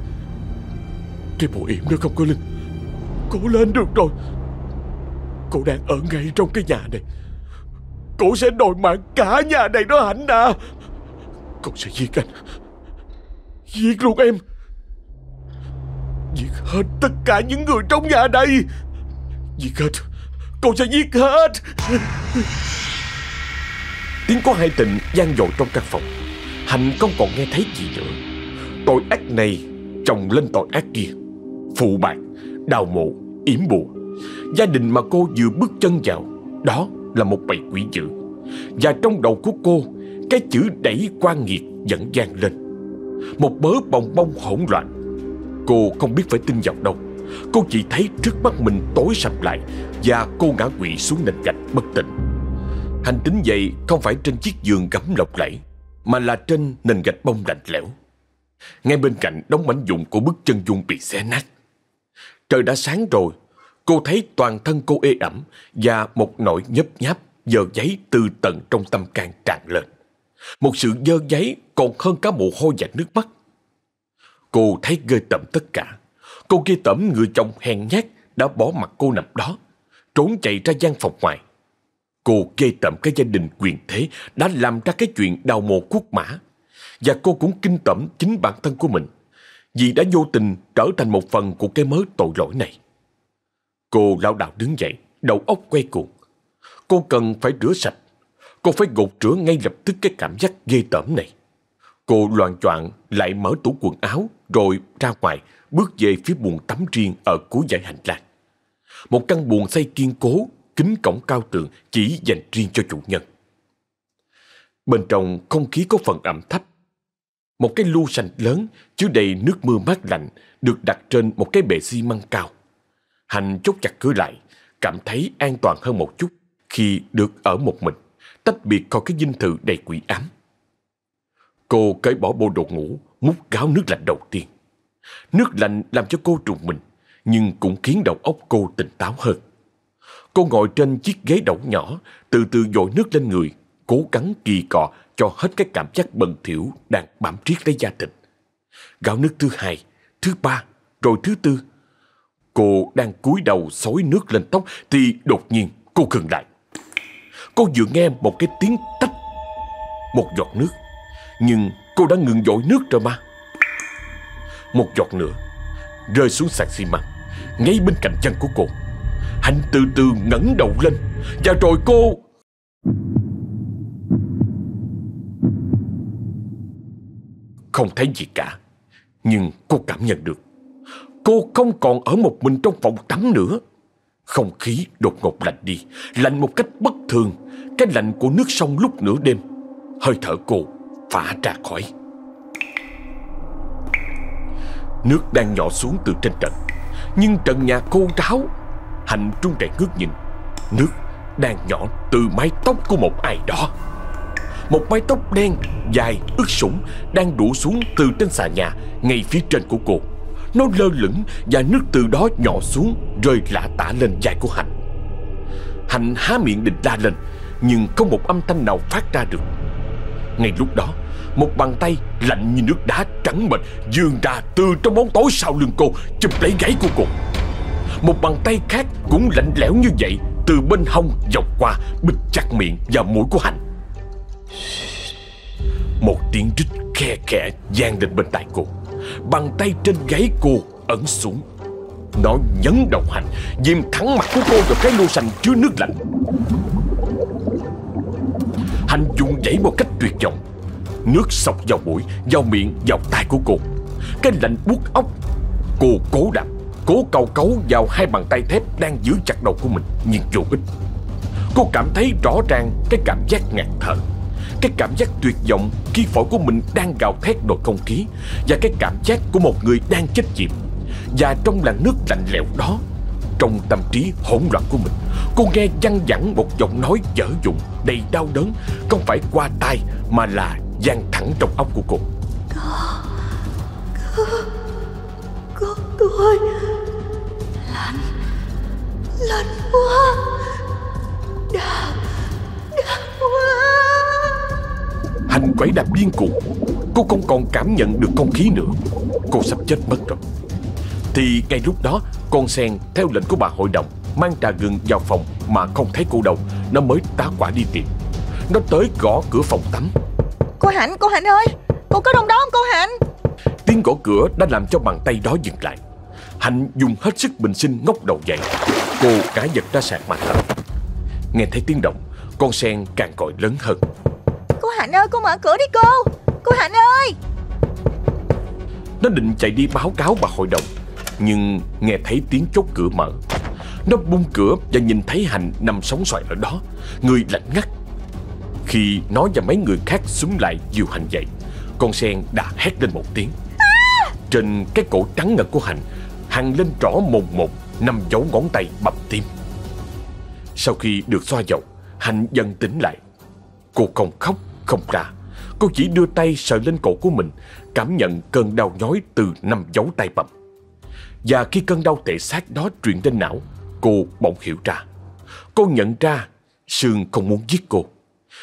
Cái bộ yểm đó không có linh. Cổ lên được rồi. Cổ đang ở ngay trong cái nhà này. Cổ sẽ đòi mạng cả nhà này đó Hạnh à. Cổ sẽ giết anh. Giết luôn em. Giết hết tất cả những người trong nhà đây Giết hết. Cô sẽ giết hết. Tiếng có hai tịnh gian dội trong căn phòng. Hạnh không còn nghe thấy gì nữa. Tội ác này chồng lên tội ác kia. Phụ bạc, đào mộ, yểm bùa. Gia đình mà cô vừa bước chân vào Đó là một bầy quỷ dữ. Và trong đầu của cô Cái chữ đẩy quan nghiệt vẫn gian lên. Một bớ bồng bông hỗn loạn. Cô không biết phải tin vào đâu. Cô chỉ thấy trước mắt mình tối sầm lại Và cô ngã quỵ xuống nền gạch bất tỉnh. Hành tính vậy không phải trên chiếc giường gấm lộng lẫy. Mà là trên nền gạch bông lạnh lẽo. Ngay bên cạnh đống mảnh dụng của bức chân dung bị xé nát. Trời đã sáng rồi, Cô thấy toàn thân cô ê ẩm Và một nỗi nhấp nháp, Dơ giấy từ tận trong tâm can tràn lên. Một sự dơ giấy còn hơn cả mồ hôi và nước mắt. Cô thấy ghê tởm tất cả. Cô ghê tởm người chồng hèn nhát Đã bỏ mặt cô nằm đó, Trốn chạy ra gian phòng ngoài. Cô ghê tởm cái gia đình quyền thế Đã làm ra cái chuyện đào mồ quốc mã. Và cô cũng kinh tởm chính bản thân của mình, Vì đã vô tình trở thành một phần của cái mớ tội lỗi này. Cô lao đảo đứng dậy, Đầu óc quay cuồng. Cô cần phải rửa sạch, Cô phải gột rửa ngay lập tức cái cảm giác ghê tởm này. Cô loạn choạng lại mở tủ quần áo, Rồi ra ngoài, Bước về phía buồng tắm riêng Ở cuối dãy hành lang. Một căn buồng xây kiên cố Kính cổng cao tường chỉ dành riêng cho chủ nhân Bên trong không khí có phần ẩm thấp Một cái lu sành lớn Chứa đầy nước mưa mát lạnh Được đặt trên một cái bệ xi măng cao Hành chốt chặt cửa lại Cảm thấy an toàn hơn một chút Khi được ở một mình Tách biệt khỏi cái dinh thự đầy quỷ ám Cô cởi bỏ bộ đồ ngủ, múc gáo nước lạnh đầu tiên. Nước lạnh làm cho cô trùng mình, nhưng cũng khiến đầu óc cô tỉnh táo hơn. Cô ngồi trên chiếc ghế đẩu nhỏ, từ từ dội nước lên người, cố gắng kỳ cọ cho hết cái cảm giác bần thiểu đang bám triết lấy da thịt. Gạo nước thứ hai, thứ ba, rồi thứ tư. Cô đang cúi đầu xối nước lên tóc thì đột nhiên cô ngừng lại. Cô vừa nghe một cái tiếng tách, một giọt nước. Nhưng cô đã ngừng dội nước rồi mà. Một giọt nữa, rơi xuống sàn xi măng, ngay bên cạnh chân của cô. Hạnh từ từ ngẩng đầu lên. Và rồi cô Không thấy gì cả, Nhưng cô cảm nhận được. Cô không còn ở một mình trong phòng tắm nữa. Không khí đột ngột lạnh đi, Lạnh một cách bất thường. Cái lạnh của nước sông lúc nửa đêm, Hơi thở cô phả ra khỏi. Nước đang nhỏ xuống từ trên trần, Nhưng trần nhà cô ráo. Hạnh trung rẩy ngước nhìn. Nước đang nhỏ từ mái tóc của một ai đó. Một mái tóc đen dài ướt sũng Đang đổ xuống từ trên xà nhà, Ngay phía trên của cô. Nó lơ lửng và nước từ đó nhỏ xuống, Rơi lạ tả lên vai của Hạnh. Hạnh há miệng định la lên, Nhưng không một âm thanh nào phát ra được. Ngay lúc đó, Một bàn tay lạnh như nước đá trắng bệch Dương ra từ trong bóng tối sau lưng cô, Chụp lấy gáy của cô một bàn tay khác cũng lạnh lẽo như vậy Từ bên hông dọc qua Bịt chặt miệng và mũi của Hạnh. Một tiếng rít khe khẽ vang lên bên tai cô. Bàn tay trên gáy cô ấn xuống. Nó nhấn đầu Hạnh dìm thẳng mặt của cô vào cái lô sành chứa nước lạnh. Hạnh dùng dãy một cách tuyệt vọng. Nước sọc vào mũi, vào miệng, vào tai của cô. Cái lạnh buốt óc Cô cố đạp. Cố cầu cấu vào hai bàn tay thép đang giữ chặt đầu của mình, Nhưng vô ích. Cô cảm thấy rõ ràng cái cảm giác ngạt thở, Cái cảm giác tuyệt vọng khi phổi của mình đang gào thét đổi không khí Và cái cảm giác của một người đang chết chìm. Và trong làn nước lạnh lẽo đó, Trong tâm trí hỗn loạn của mình, Cô nghe văng vẳng một giọng nói dở dụng Đầy đau đớn, Không phải qua tai Mà là gian thẳng trong óc của cô. Cô Cô tôi Lạnh Lạnh quá Đau Đau quá Hành quẩy đạp điên cuồng Cô không còn cảm nhận được không khí nữa. Cô sắp chết mất rồi. Thì ngay lúc đó Con sen theo lệnh của bà hội đồng Mang trà gừng vào phòng mà không thấy cô đâu Nó mới tá quả đi tìm. Nó tới gõ cửa phòng tắm. Cô Hạnh, cô Hạnh ơi Cô có trong đó không cô Hạnh? Tiếng gõ cửa đã làm cho bàn tay đó dừng lại Hạnh dùng hết sức bình sinh ngóc đầu dậy. Cô cả giật ra sàn mà thở Nghe thấy tiếng động Con sen càng gọi lớn hơn. Cô Hạnh ơi cô mở cửa đi cô. Cô Hạnh ơi! Nó định chạy đi báo cáo bà hội đồng Nhưng nghe thấy tiếng chốt cửa mở. Nó bung cửa và nhìn thấy Hạnh nằm sóng xoài ở đó Người lạnh ngắt. Khi nó và mấy người khác súng lại dìu Hạnh dậy Con sen đã hét lên một tiếng. Trên cái cổ trắng ngần của Hạnh Hằng lên rõ mồn một Năm dấu ngón tay bầm tim Sau khi được xoa dầu, Hạnh dần tỉnh lại. Cô không khóc, không ra. Cô chỉ đưa tay sờ lên cổ của mình, Cảm nhận cơn đau nhói từ năm dấu tay bầm. Và khi cơn đau tệ xác đó truyền đến não, Cô bỗng hiểu ra. Cô nhận ra Sương không muốn giết cô.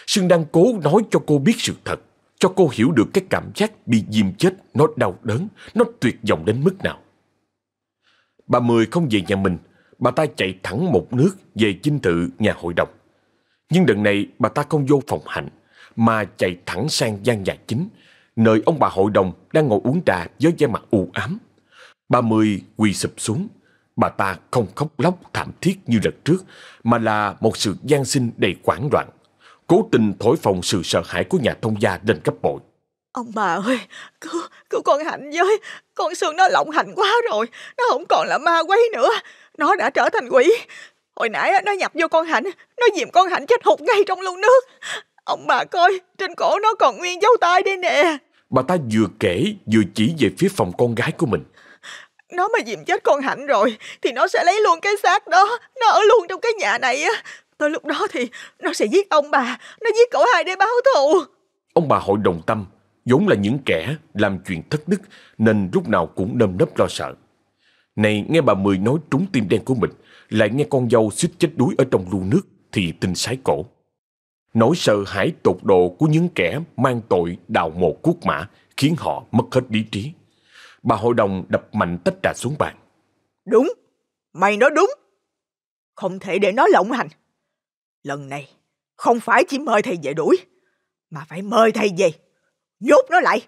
Sương đang cố nói cho cô biết sự thật, Cho cô hiểu được cái cảm giác bị diêm chết, Nó đau đớn, Nó tuyệt vọng đến mức nào. Bà Mười không về nhà mình, Bà ta chạy thẳng một nước về dinh thự nhà hội đồng. Nhưng lần này bà ta không vô phòng hạnh, Mà chạy thẳng sang gian nhà chính, Nơi ông bà hội đồng đang ngồi uống trà với vẻ mặt u ám. Bà Mười quỳ sụp xuống. Bà ta không khóc lóc thảm thiết như lần trước, Mà là một sự gian sinh đầy quảng loạn, Cố tình thổi phồng sự sợ hãi của nhà thông gia lên cấp bội. Ông bà ơi Cứu, cứu con Hạnh với. Con Sương nó lộng hành quá rồi. Nó không còn là ma quấy nữa. Nó đã trở thành quỷ. Hồi nãy nó nhập vô con Hạnh. Nó dìm con Hạnh chết hụt ngay trong lu nước. Ông bà coi Trên cổ nó còn nguyên dấu tay đây nè. Bà ta vừa kể vừa chỉ về phía phòng con gái của mình. Nó mà dìm chết con Hạnh rồi Thì nó sẽ lấy luôn cái xác đó. Nó ở luôn trong cái nhà này á. Tới lúc đó thì nó sẽ giết ông bà. Nó giết cậu hai để báo thù. Ông bà hội đồng tâm vốn là những kẻ làm chuyện thất đức nên lúc nào cũng nơm nớp lo sợ. Này nghe bà Mười nói trúng tim đen của mình, lại nghe con dâu suýt chết đuối ở trong lu nước thì tin sái cổ. Nỗi sợ hãi tột độ của những kẻ mang tội đào mộ cuốc mã khiến họ mất hết lý trí. Bà hội đồng đập mạnh tách trà xuống bàn. Đúng, mày nói đúng. Không thể để nó lộng hành. Lần này, không phải chỉ mời thầy về đuổi, mà phải mời thầy về, nhốt nó lại,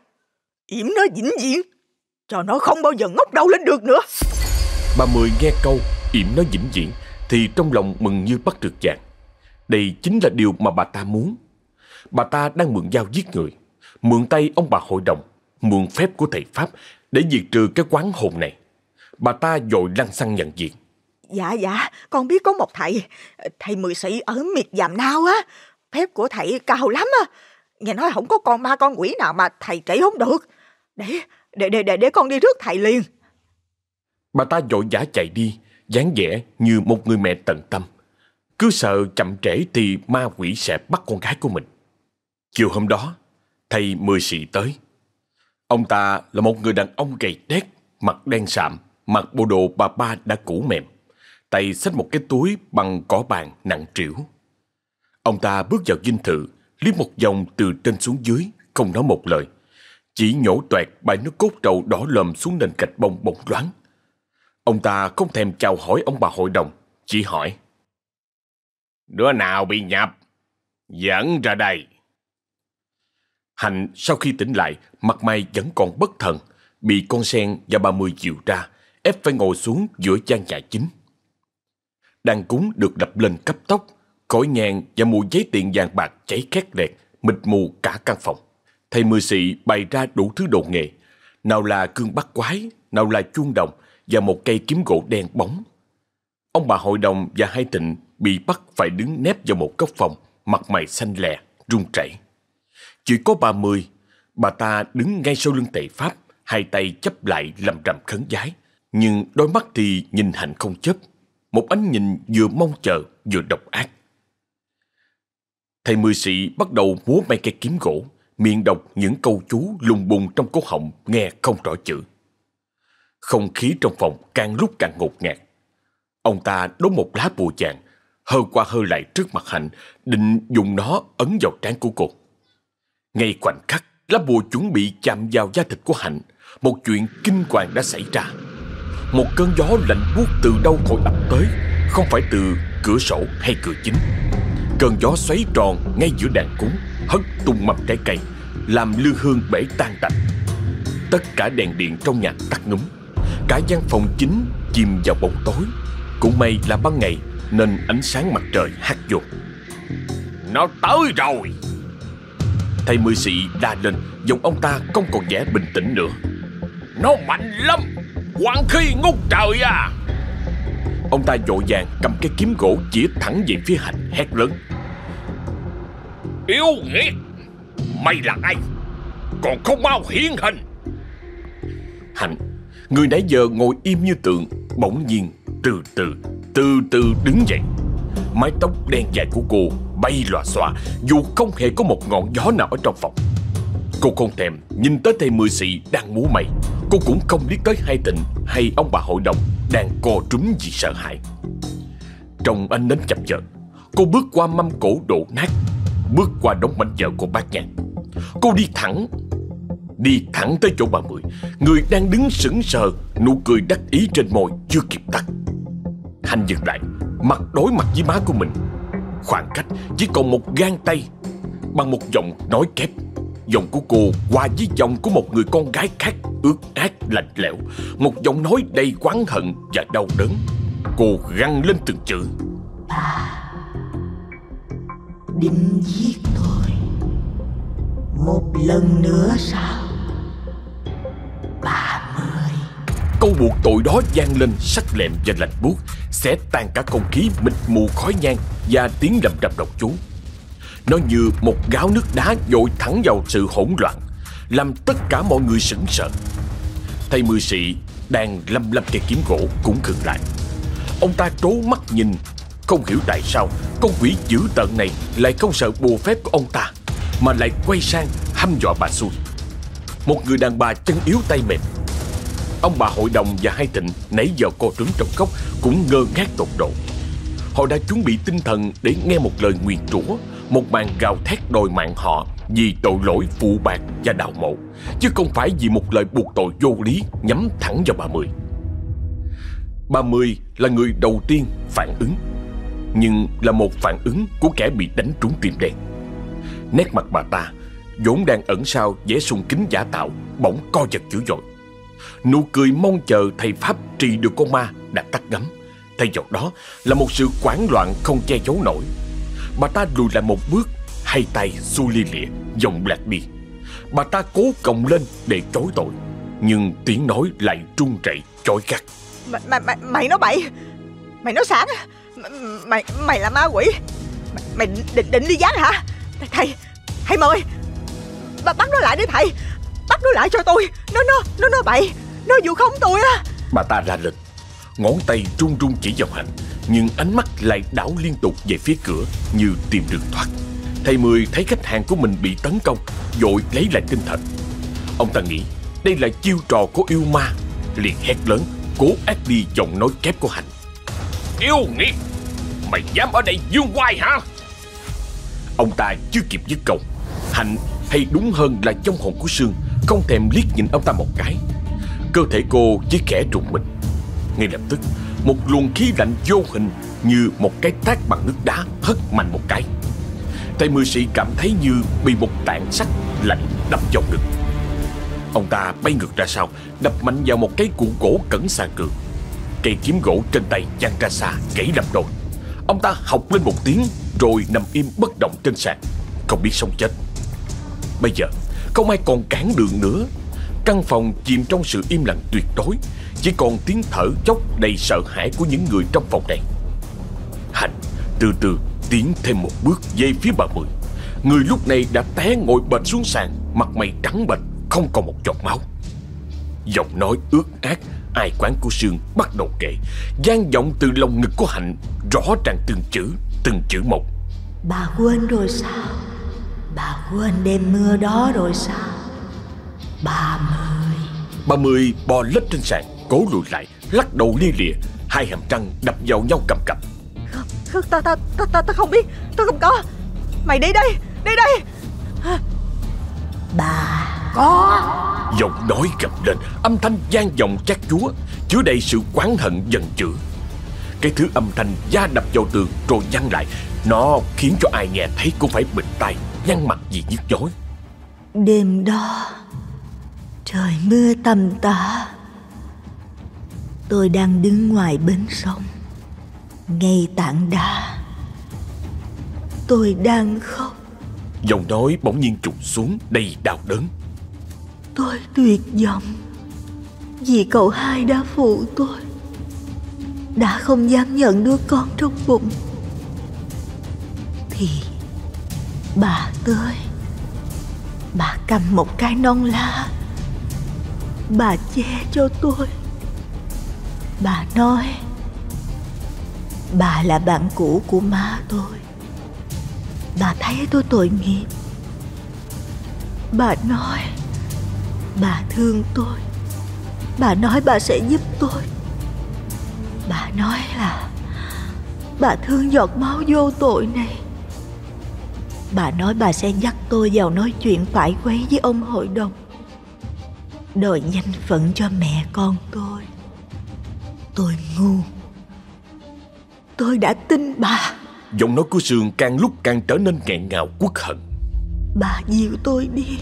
yểm nó vĩnh viễn, cho nó không bao giờ ngóc đầu lên được nữa. Bà Mười nghe câu yểm nó vĩnh viễn thì trong lòng mừng như bắt được vàng. Đây chính là điều mà bà ta muốn. Bà ta đang mượn dao giết người, mượn tay ông bà hội đồng, mượn phép của thầy Pháp để diệt trừ cái quán hồn này. Bà ta dội lăn xăng nhận diện. Dạ dạ, con biết có một thầy, thầy mười sĩ ở miệt dàm nao á. Phép của thầy cao lắm á. Nghe nói không có con ma con quỷ nào mà thầy trị không được. Để, để, để, để, để con đi rước thầy liền. Bà ta vội vã chạy đi, dáng vẻ như một người mẹ tận tâm. Cứ sợ chậm trễ thì ma quỷ sẽ bắt con gái của mình. Chiều hôm đó, thầy mười sĩ tới. Ông ta là một người đàn ông gầy đét, mặt đen sạm, mặc bộ đồ bà ba đã cũ mềm. Tay xách một cái túi bằng cỏ bàn nặng trĩu. Ông ta bước vào dinh thự, liếc một vòng từ trên xuống dưới, không nói một lời. Chỉ nhổ toẹt bãi nước cốt trầu đỏ lầm xuống nền gạch bông bóng loáng. Ông ta không thèm chào hỏi ông bà hội đồng, chỉ hỏi. Đứa nào bị nhập? Dẫn ra đây. Hạnh sau khi tỉnh lại, mặt mày vẫn còn bất thần, bị con sen và ba mươi chiều ra, ép phải ngồi xuống giữa gian nhà chính. Đàn cúng được đập lên cấp tốc, khói nhang và mùi giấy tiền vàng bạc cháy khét lẹt, mịt mù cả căn phòng. Thầy Mười Sĩ bày ra đủ thứ đồ nghề, nào là cương bắt quái, nào là chuông đồng và một cây kiếm gỗ đen bóng. Ông bà hội đồng và hai tịnh bị bắt phải đứng nép vào một góc phòng, mặt mày xanh lè, run rẩy. Chỉ có bà Mười, bà ta đứng ngay sau lưng tệ Pháp, hai tay chấp lại lầm rầm khấn giái. Nhưng đôi mắt thì nhìn hạnh không chớp, một ánh nhìn vừa mong chờ vừa độc ác. Thầy Mười Sĩ bắt đầu múa may cây kiếm gỗ, miệng đọc những câu chú lùng bùng trong cổ họng nghe không rõ chữ. Không khí trong phòng càng lúc càng ngột ngạt. Ông ta đốt một lá bùa vàng, hơ qua hơ lại trước mặt Hạnh, định dùng nó ấn vào trán của cô. Ngay khoảnh khắc, lá bùa chuẩn bị chạm vào da thịt của Hạnh, một chuyện kinh hoàng đã xảy ra. Một cơn gió lạnh buốt từ đâu thổi ập tới, không phải từ cửa sổ hay cửa chính. Cơn gió xoáy tròn ngay giữa đàn cúng, hất tung mầm trái cây, làm lư hương bể tan tành. Tất cả đèn điện trong nhà tắt ngúm, cả gian phòng chính chìm vào bóng tối. Cũng may là ban ngày nên ánh sáng mặt trời hắt vô. Nó tới rồi! Thầy mười sĩ la lên, giọng ông ta không còn vẻ bình tĩnh nữa. Nó mạnh lắm, hoàng khí ngút trời à! Ông ta vội vàng cầm cái kiếm gỗ chỉ thẳng về phía Hạnh hét lớn. Yêu nghiệt! Mày là ai? Còn không mau hiện hình! Hạnh, người nãy giờ ngồi im như tượng, bỗng nhiên từ từ, từ từ đứng dậy. Mái tóc đen dài của cô bay lòa xòa dù không hề có một ngọn gió nào ở trong phòng. Cô không thèm nhìn tới thầy mười sĩ đang múa mày. Cô cũng không biết tới hai tịnh hay ông bà hội đồng đang co trúng vì sợ hãi. Trong ánh nến chập chờn, cô bước qua mâm cổ đổ nát, bước qua đống mảnh vợ của bác nhàn. Cô đi thẳng, đi thẳng tới chỗ bà Mười, người đang đứng sững sờ, nụ cười đắc ý trên môi chưa kịp tắt. Hành dừng lại, mặt đối mặt với má của mình. Khoảng cách chỉ còn một gang tay, bằng một giọng nói kép. Giọng của cô qua với giọng của một người con gái khác ướt át lạnh lẽo, một giọng nói đầy quán hận và đau đớn. Cô găng lên từng chữ. Định giết tôi Một lần nữa sao Bà mời. Câu buộc tội đó vang lên sắc lẹm và lạnh buốt, xé tan cả không khí mịt mù khói nhang và tiếng lầm rầm độc chú. Nó như một gáo nước đá dội thẳng vào sự hỗn loạn, làm tất cả mọi người sững sờ. Thầy mười sĩ đang lâm lâm cây kiếm gỗ cũng khựng lại. Ông ta trố mắt nhìn, không hiểu tại sao con quỷ dữ tợn này lại không sợ bùa phép của ông ta, mà lại quay sang hăm dọa bà Xuân. Một người đàn bà chân yếu tay mềm Ông bà hội đồng và hai thịnh nãy giờ cô trứng trong cốc cũng ngơ ngác tột độ. Họ đã chuẩn bị tinh thần để nghe một lời nguyền rủa, một màn gào thét đòi mạng họ vì tội lỗi phụ bạc và đạo mộ, chứ không phải vì một lời buộc tội vô lý nhắm thẳng vào bà Mười. Bà Mười là người đầu tiên phản ứng, nhưng là một phản ứng của kẻ bị đánh trúng tim đen. Nét mặt bà ta, vốn đang ẩn sau vẻ sung kính giả tạo, bỗng co giật dữ dội. Nụ cười mong chờ thầy Pháp trị được con ma đã tắt ngấm. Thay vào đó là một sự quảng loạn không che giấu nổi. Bà ta lùi lại một bước, hai tay xu li lịa, dòng lạc đi. Bà ta cố còng lên để chối tội, nhưng tiếng nói lại trung chảy, chói gắt. Mày, mày, mày, nói bậy Mày nói sáng Mày mày là ma quỷ. Mày, mày định, định đi gián hả? Thầy Thầy mời. Bắt nó lại đi thầy. Bắt nó lại cho tôi. Nó nó nó nói bậy. Nó dụ không tôi á. Bà ta ra lệnh Ngón tay trung trung chỉ vào Hạnh Nhưng ánh mắt lại đảo liên tục về phía cửa Như tìm đường thoát. Thầy Mười thấy khách hàng của mình bị tấn công Vội lấy lại tinh thần. Ông ta nghĩ đây là chiêu trò của yêu ma Liền hét lớn Cố ác đi giọng nói kép của Hạnh Yêu nghiệt Mày dám ở đây dương oai hả? Ông ta chưa kịp dứt câu. Hạnh, hay đúng hơn là trong hồn của Sương, Không thèm liếc nhìn ông ta một cái. Cơ thể cô chỉ khẽ trùng mình. Ngay lập tức, Một luồng khí lạnh vô hình Như một cái tác bằng nước đá hất mạnh một cái. Tay mưa sĩ cảm thấy như Bị một tảng sắt lạnh đập vào ngực. Ông ta bay ngược ra sau, Đập mạnh vào một cái cuộn gỗ cẩn xà cường Cây kiếm gỗ trên tay văng ra xa Gãy làm đôi Ông ta học lên một tiếng, Rồi nằm im bất động trên sàn. Không biết sống chết. Bây giờ, không ai còn cản đường nữa. Căn phòng chìm trong sự im lặng tuyệt đối. Chỉ còn tiếng thở chốc đầy sợ hãi của những người trong phòng này. Hạnh, từ từ tiến thêm một bước về phía bà Mười. Người lúc này đã té ngồi bệt xuống sàn, Mặt mày trắng bệch, Không còn một giọt máu. Giọng nói ướt át Ai quán của Sương bắt đầu kể. Gian vọng từ lòng ngực của Hạnh Rõ ràng từng chữ Từng chữ một. Bà quên rồi sao? Bà quên đêm mưa đó rồi sao? Bà Mười Bà Mười bò lết trên sàn Cố lùi lại Lắc đầu lia lịa. Hai hàm răng đập vào nhau cầm cập. Không, không ta, ta, ta, ta, ta không biết Ta không có. Mày đi đây, đi đây. Bà có. Giọng nói gầm lên Âm thanh gian vọng chát chúa Chứa đầy sự quán hận giận dữ Cái thứ âm thanh da đập vào tường Rồi văng lại Nó khiến cho ai nghe thấy cũng phải bịt tai Nhăn mặt vì nhức nhối. Đêm đó Trời mưa tầm tã. Tôi đang đứng ngoài bến sông Ngay tảng đá. Tôi đang khóc. Giọng nói bỗng nhiên trục xuống đầy đau đớn Tôi tuyệt vọng. Vì cậu hai đã phụ tôi. Đã không dám nhận đứa con trong bụng. Thì Bà tới. Bà cầm một cái non lá Bà che cho tôi. Bà nói, Bà là bạn cũ của má tôi. Bà thấy tôi tội nghiệp. Bà nói Bà thương tôi. Bà nói bà sẽ giúp tôi. Bà nói là Bà thương giọt máu vô tội này. Bà nói bà sẽ dắt tôi vào nói chuyện phải quấy với ông hội đồng. Đòi danh phận cho mẹ con tôi. Tôi ngu. Tôi đã tin bà. Giọng nói của Sương càng lúc càng trở nên nghẹn ngào quất hận. Bà dìu tôi đi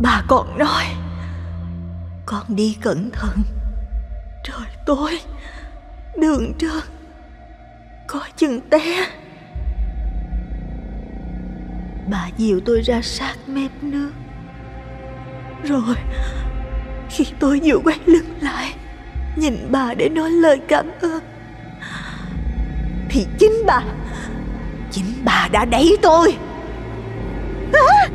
Bà còn nói, Con đi cẩn thận. Trời tối, Đường trơn, có chừng té. Bà dìu tôi ra sát mép nước. Rồi, Khi tôi vừa quay lưng lại, Nhìn bà để nói lời cảm ơn, Thì chính bà Chính bà đã đẩy tôi. À!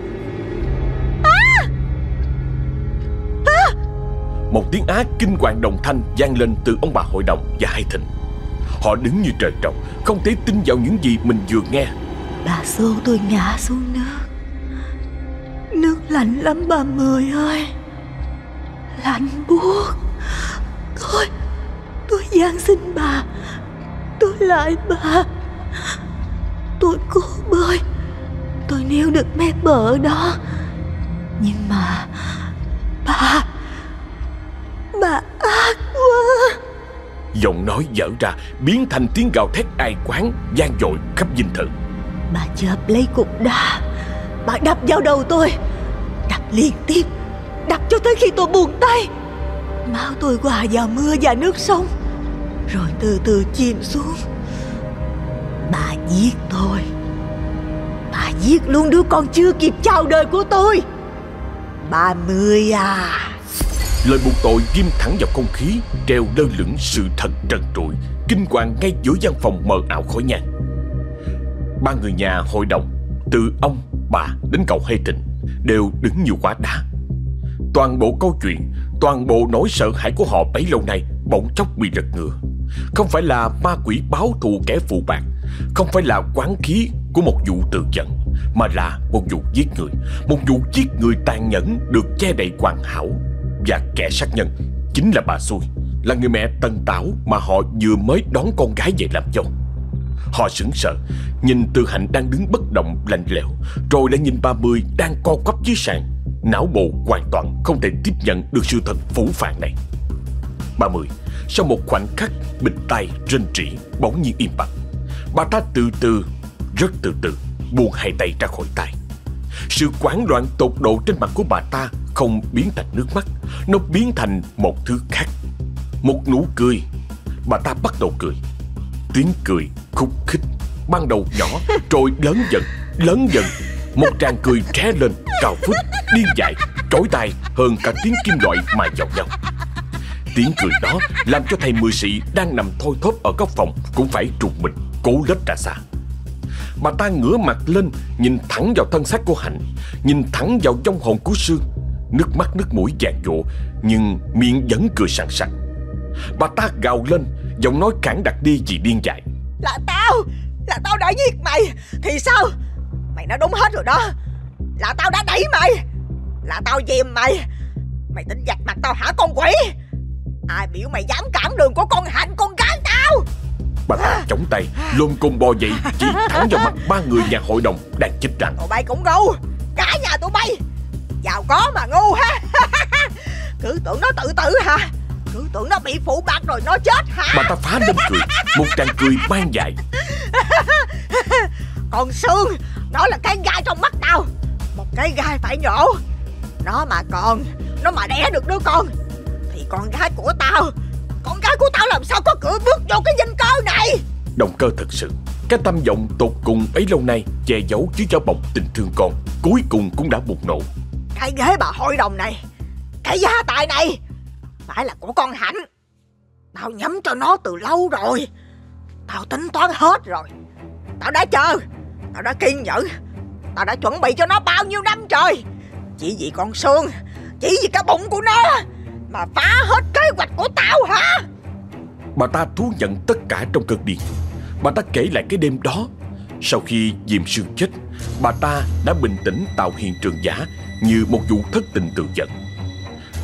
Một tiếng ác kinh hoàng đồng thanh vang lên từ ông bà hội đồng và hai thịnh. Họ đứng như trời trồng, Không thể tin vào những gì mình vừa nghe. Bà xô tôi ngã xuống nước. Nước Lạnh lắm bà Mười ơi. Lạnh buốt. Thôi Tôi gian xin bà. Tôi lại bà. Tôi cố bơi. Tôi níu được mép bờ đó. Nhưng mà Bà ác quá Giọng nói dở ra, Biến thành tiếng gào thét ai quán, gian dội khắp dinh thự. Bà chợp lấy cục đá. Bà đập vào đầu tôi. Đập liên tiếp. Đập cho tới khi tôi buông tay. Máu tôi hòa vào mưa và nước sông. Rồi từ từ chìm xuống. Bà giết tôi. Bà giết luôn đứa con chưa kịp chào đời của tôi. Ba mươi à. Lời buộc tội ghim thẳng vào không khí Treo lơ lửng sự thật trần trụi. Kinh hoàng ngay giữa gian phòng mờ ảo khói nhang. Ba người nhà hội đồng Từ ông, bà đến cậu hay Trịnh Đều đứng như quá đá Toàn bộ câu chuyện Toàn bộ nỗi sợ hãi của họ bấy lâu nay Bỗng chốc bị lật ngừa. Không phải là ma quỷ báo thù kẻ phụ bạc Không phải là quán khí của một vụ tự giận Mà là một vụ giết người. Một vụ giết người tàn nhẫn Được che đậy hoàn hảo. Và kẻ sát nhân, chính là bà xui, Là người mẹ tân tảo Mà họ vừa mới đón con gái về làm dâu Họ sững sờ, Nhìn từ Hạnh đang đứng bất động, lạnh lẽo, Rồi lại nhìn ba mươi đang co quắp dưới sàn, Não bộ hoàn toàn không thể tiếp nhận được sự thật phủ phàng này. Ba mươi Sau một khoảnh khắc bịch tay rên rỉ, Bỗng nhiên im bặt. Bà ta từ từ, Rất từ từ, buông hai tay ra khỏi tay Sự quán loạn tột độ trên mặt của bà ta không biến thành nước mắt Nó biến thành một thứ khác. Một nụ cười. Bà ta bắt đầu cười. Tiếng cười khúc khích. Ban đầu nhỏ *laughs* rồi lớn dần Lớn dần. Một tràng cười ré lên cao phút Điên dại Trối tai hơn cả tiếng kim loại mà vào nhau Tiếng cười đó làm cho thầy mười sĩ đang nằm thôi thóp ở góc phòng cũng phải trùng mình, cố lết ra xa. Bà ta ngửa mặt lên, nhìn thẳng vào thân xác của Hạnh, nhìn thẳng vào trong hồn của Sương. Nước mắt nước mũi vàng dụa, nhưng miệng vẫn cười sẵn sặc. Bà ta gào lên, giọng nói cản đặt đi vì điên dại. Là tao, là tao đã giết mày, thì sao? Mày nói đúng hết rồi đó. Là tao đã đẩy mày, là tao dìm mày. Mày tính giặt mặt tao hả con quỷ? Ai biểu mày dám cản đường của con Hạnh con gái tao Bà ta chống tay Lôn côn bò dậy Chỉ thẳng vào mặt ba người nhà hội đồng Đang chích rằng Tụi bay cũng ngu Cả nhà tụi bay Giàu có mà ngu ha. *laughs* Cứ tưởng nó tự tử hả? Cứ tưởng nó bị phụ bạc rồi nó chết hả? Bà ta phá lên cười Một tràng cười mang dại *laughs* Còn xương Nó là cái gai trong mắt tao. Một cái gai phải nhổ. Nó mà còn Nó mà đẻ được đứa con Thì con gái của tao Con gái của tao làm sao có cửa bước vô cái dinh cơ này? Động cơ thật sự Cái tâm vọng tột cùng bấy lâu nay Che giấu chứ cho bọc tình thương con Cuối cùng cũng đã bùng nổ cái ghế bà hội đồng này, Cái gia tài này, Phải là của con Hạnh. Tao nhắm cho nó từ lâu rồi, Tao tính toán hết rồi. Tao đã chờ, Tao đã kiên nhẫn, Tao đã chuẩn bị cho nó bao nhiêu năm trời. Chỉ vì con xương Chỉ vì cái bụng của nó Mà phá hết kế hoạch của tao hả? Bà ta thú nhận tất cả trong cơn điên. Bà ta kể lại cái đêm đó. Sau khi Diêm Sương chết, Bà ta đã bình tĩnh tạo hiện trường giả như một vụ thất tình tự giận.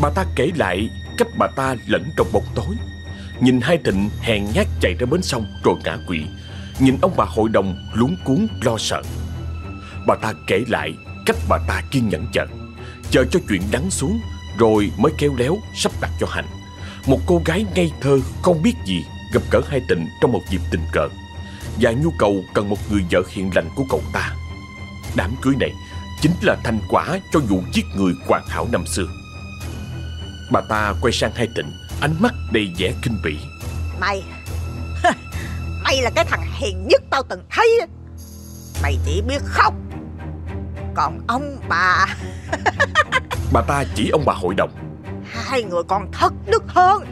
Bà ta kể lại cách bà ta lẫn trong bóng tối. Nhìn hai thịnh hèn nhát chạy ra bến sông rồi ngã quỵ. Nhìn ông bà hội đồng luống cuốn lo sợ. Bà ta kể lại cách bà ta kiên nhẫn chờ. Chờ cho chuyện lắng xuống Rồi mới kéo léo sắp đặt cho Hạnh Một cô gái ngây thơ không biết gì Gặp gỡ hai tịnh trong một dịp tình cờ. Và nhu cầu cần một người vợ hiền lành của cậu ta. Đám cưới này chính là thành quả cho vụ giết người hoàn hảo năm xưa. Bà ta quay sang hai tịnh Ánh mắt đầy vẻ kinh bỉ. Mày Mày là cái thằng hiền nhất tao từng thấy. Mày chỉ biết khóc Còn ông bà. *laughs* Bà ta chỉ ông bà hội đồng. Hai người còn thất đức hơn.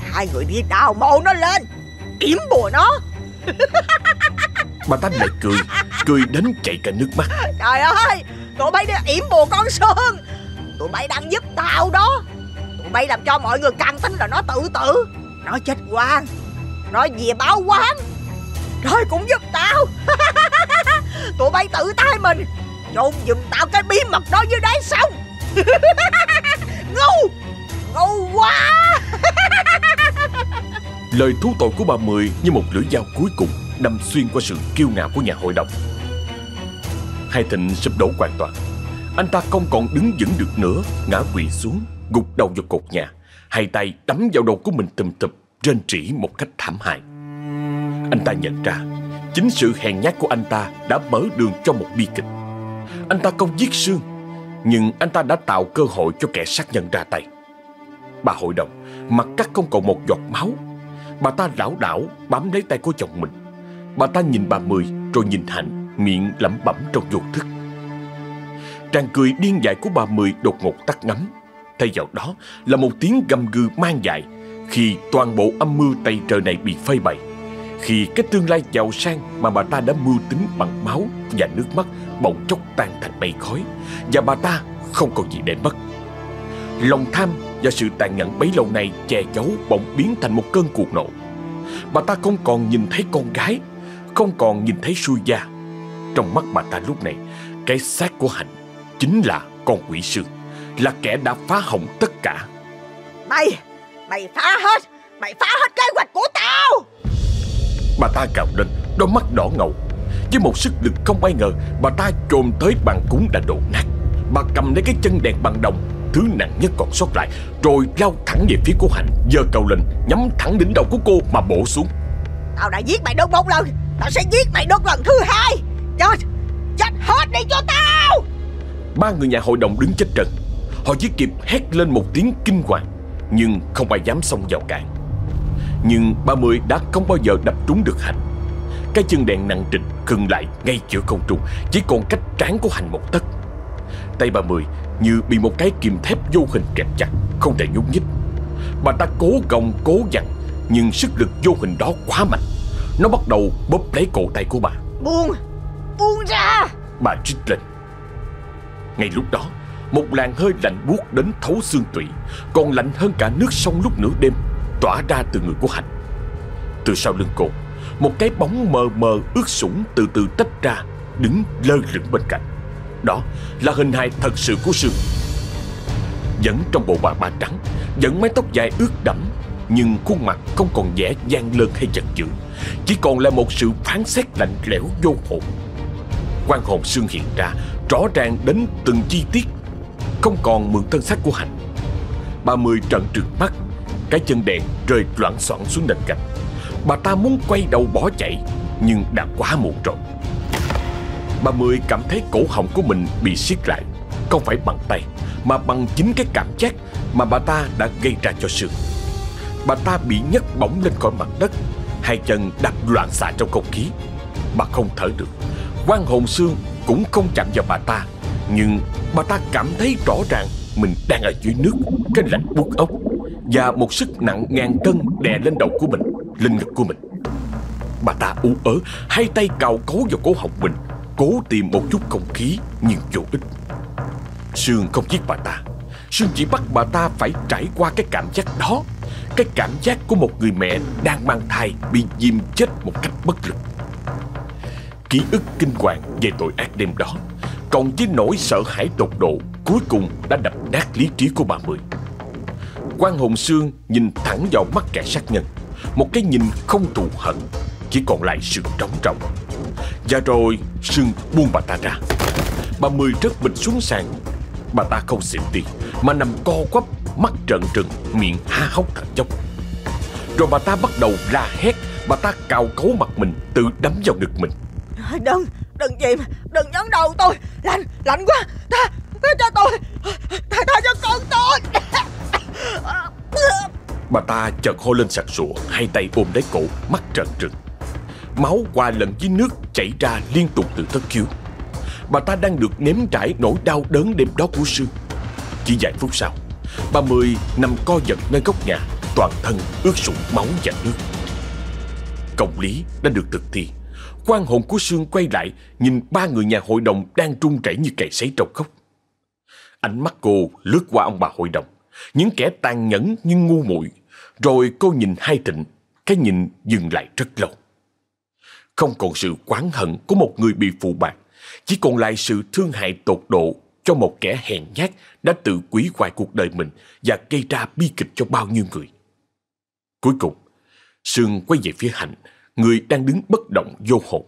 Hai người đi đào mộ nó lên Yểm bùa nó. Bà ta lại cười Cười đến chảy cả nước mắt. Trời ơi Tụi bay đi yểm bùa con Sơn. Tụi bay đang giúp tao đó. Tụi bay làm cho mọi người càng tin là nó tự tử. Nó chết quan Nó về báo quán. Rồi cũng giúp tao. *laughs* Tụi bay tự tay mình. Chôn giùm tao cái bí mật đó dưới đáy sông. *laughs* Ngu. Ngu quá. Lời thú tội của bà Mười như một lưỡi dao cuối cùng đâm xuyên qua sự kiêu ngạo của nhà hội đồng. Hai Thịnh sụp đổ hoàn toàn. Anh ta không còn đứng vững được nữa, ngã quỵ xuống, gục đầu vào cột nhà, hai tay đấm vào đầu của mình tùm tụp, rên rỉ một cách thảm hại. Anh ta nhận ra, chính sự hèn nhát của anh ta đã mở đường cho một bi kịch. Anh ta không giết Sương, nhưng anh ta đã tạo cơ hội cho kẻ sát nhân ra tay. Bà hội đồng, mặt cắt không còn một giọt máu. Bà ta lảo đảo bám lấy tay của chồng mình. Bà ta nhìn bà Mười rồi nhìn Hạnh, miệng lẩm bẩm trong vô thức. Tràng cười điên dại của bà Mười đột ngột tắt ngấm. Thay vào đó là một tiếng gầm gừ mang dại khi toàn bộ âm mưu tay trời này bị phơi bày. Khi cái tương lai giàu sang mà bà ta đã mưu tính bằng máu và nước mắt bỗng chốc tan thành mây khói và bà ta không còn gì để mất. Lòng tham và sự tàn nhẫn bấy lâu nay che giấu bỗng biến thành một cơn cuồng nộ. Bà ta không còn nhìn thấy con gái, không còn nhìn thấy xui gia. Trong mắt bà ta lúc này, cái xác của Hạnh chính là con quỷ sư, là kẻ đã phá hỏng tất cả. Mày Mày phá hết Mày phá hết kế hoạch của tao Bà ta gào lên, đôi mắt đỏ ngầu. Với một sức lực không ai ngờ, bà ta trồm tới bàn cúng đã đổ nát. Bà cầm lấy cái chân đèn bằng đồng, thứ nặng nhất còn sót lại, rồi lao thẳng về phía của Hạnh, giơ cầu lên, nhắm thẳng đỉnh đầu của cô mà bổ xuống. Tao đã giết mày được một lần Tao sẽ giết mày được lần thứ hai Chết Chết hết đi cho tao Ba người nhà hội đồng đứng chết trần. Họ chỉ kịp hét lên một tiếng kinh hoàng, nhưng không ai dám xông vào cản. Nhưng ba mươi đã không bao giờ đập trúng được Hạnh. Cái chân đèn nặng trịch khựng lại ngay giữa không trung, chỉ còn cách trán của Hạnh một tấc. Tay bà Mười như bị một cái kìm thép vô hình kẹp chặt, không thể nhúc nhích. Bà ta cố gồng cố dặn, nhưng sức lực vô hình đó quá mạnh. Nó bắt đầu bóp lấy cổ tay của bà. Buông Buông ra. Bà trích lên. Ngay lúc đó, Một làn hơi lạnh buốt đến thấu xương tủy, Còn lạnh hơn cả nước sông lúc nửa đêm, Tỏa ra từ người của Hạnh. Từ sau lưng cô, Một cái bóng mờ mờ ướt sũng từ từ tách ra, Đứng lơ lửng bên cạnh. Đó là hình hài thật sự của Sương. Vẫn trong bộ bà ba trắng, Vẫn mái tóc dài ướt đẫm, Nhưng khuôn mặt không còn vẻ gian lơn hay giận dữ, Chỉ còn là một sự phán xét lạnh lẽo vô hồn quan hồn xương hiện ra, rõ ràng đến từng chi tiết, không còn mượn thân xác của hạnh bà mười trận trượt mắt, cái chân đèn rơi loạn xoảng xuống nền gạch. Bà ta muốn quay đầu bỏ chạy, nhưng đã quá muộn rồi. Bà mười cảm thấy cổ họng của mình bị siết lại, không phải bằng tay, mà bằng chính cái cảm giác mà bà ta đã gây ra cho sương. Bà ta bị nhấc bổng lên khỏi mặt đất, hai chân đạp loạn xạ trong không khí. Bà không thở được quan hồn xương cũng không chạm vào bà ta. Nhưng bà ta cảm thấy rõ ràng Mình đang ở dưới nước Cái lạnh buốt ốc, Và một sức nặng ngàn cân đè lên đầu của mình, Lên ngực của mình. Bà ta ú ớ, Hai tay cào cấu vào cổ họng mình, Cố tìm một chút không khí Nhưng vô ích. Sương không giết bà ta. Sương chỉ bắt bà ta phải trải qua cái cảm giác đó, Cái cảm giác của một người mẹ đang mang thai Bị diêm chết một cách bất lực. Ký ức kinh hoàng về tội ác đêm đó. Cộng với nỗi sợ hãi tột độ, Cuối cùng đã đập nát lý trí của bà Mười. Quan hồn xương nhìn thẳng vào mắt kẻ sát nhân. Một cái nhìn không thù hận, Chỉ còn lại sự trống trọng Và rồi, Sương buông bà ta ra. Bà Mười rớt mình xuống sàn. Bà ta không xịn đi Mà nằm co quắp, Mắt trợn trừng, Miệng há hốc thở dốc Rồi bà ta bắt đầu la hét, Bà ta cào cấu mặt mình, Tự đấm vào ngực mình. Đừng Đừng chìm Đừng nhấn đầu tôi. Lạnh Lạnh quá. Tha Tha cho tôi. Tha Tha cho con tôi. Bà ta chợt hô lên sặc sụa, Hai tay ôm lấy cổ, Mắt trợn trừng. Máu qua lẫn với nước chảy ra liên tục từ thất khiếu. Bà ta đang được nếm trải nỗi đau đớn đêm đó của sư. Chỉ vài phút sau Bà Mười nằm co giật nơi góc nhà, Toàn thân ướt sũng máu và nước. Công lý đã được thực thi quan hồn của Sương quay lại Nhìn ba người nhà hội đồng đang trung chảy như cày sấy trong khóc. Ánh mắt cô lướt qua ông bà hội đồng. Những kẻ tàn nhẫn nhưng ngu muội. Rồi cô nhìn hai thịnh Cái nhìn dừng lại rất lâu. Không còn sự quán hận của một người bị phụ bạc Chỉ còn lại sự thương hại tột độ cho một kẻ hèn nhát đã tự quỷ hoại cuộc đời mình và gây ra bi kịch cho bao nhiêu người. Cuối cùng, Sương quay về phía Hạnh, người đang đứng bất động vô hồn.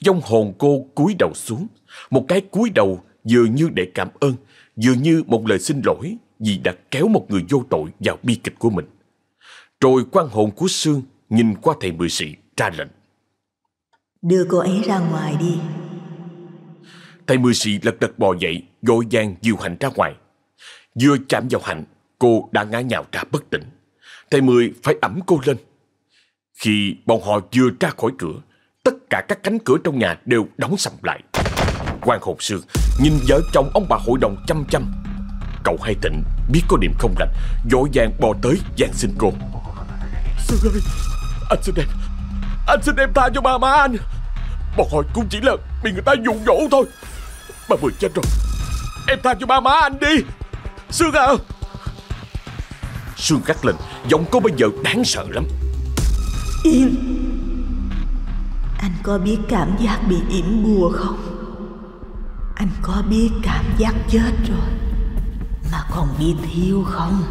Dông hồn cô cúi đầu xuống, một cái cúi đầu vừa như để cảm ơn, vừa như một lời xin lỗi vì đã kéo một người vô tội vào bi kịch của mình. Rồi quan hồn của Sương nhìn qua thầy mười sĩ ra lệnh. Đưa cô ấy ra ngoài đi. Thầy mười sĩ lật đật bò dậy, vội vàng dìu Hạnh ra ngoài. Vừa chạm vào Hạnh, cô đã ngã nhào ra bất tỉnh. Thầy mười phải ẩm cô lên. Khi bọn họ vừa ra khỏi cửa, tất cả các cánh cửa trong nhà đều đóng sầm lại. quan hồn sương nhìn vợ chồng ông bà hội đồng chăm chăm. Cậu hai tịnh biết có điểm không lành, vội vàng bò tới van xin cô. Sương ơi, anh xin em, anh xin em tha cho ba má anh. Bọn họ cũng chỉ là bị người ta dụ dỗ thôi. Bà vừa chết rồi, em tha cho ba má anh đi. Sương à! Sương gắt lên, giọng cô bây giờ đáng sợ lắm. Yên Anh có biết cảm giác bị yểm bùa không? Anh có biết cảm giác chết rồi Mà còn bị thiêu không?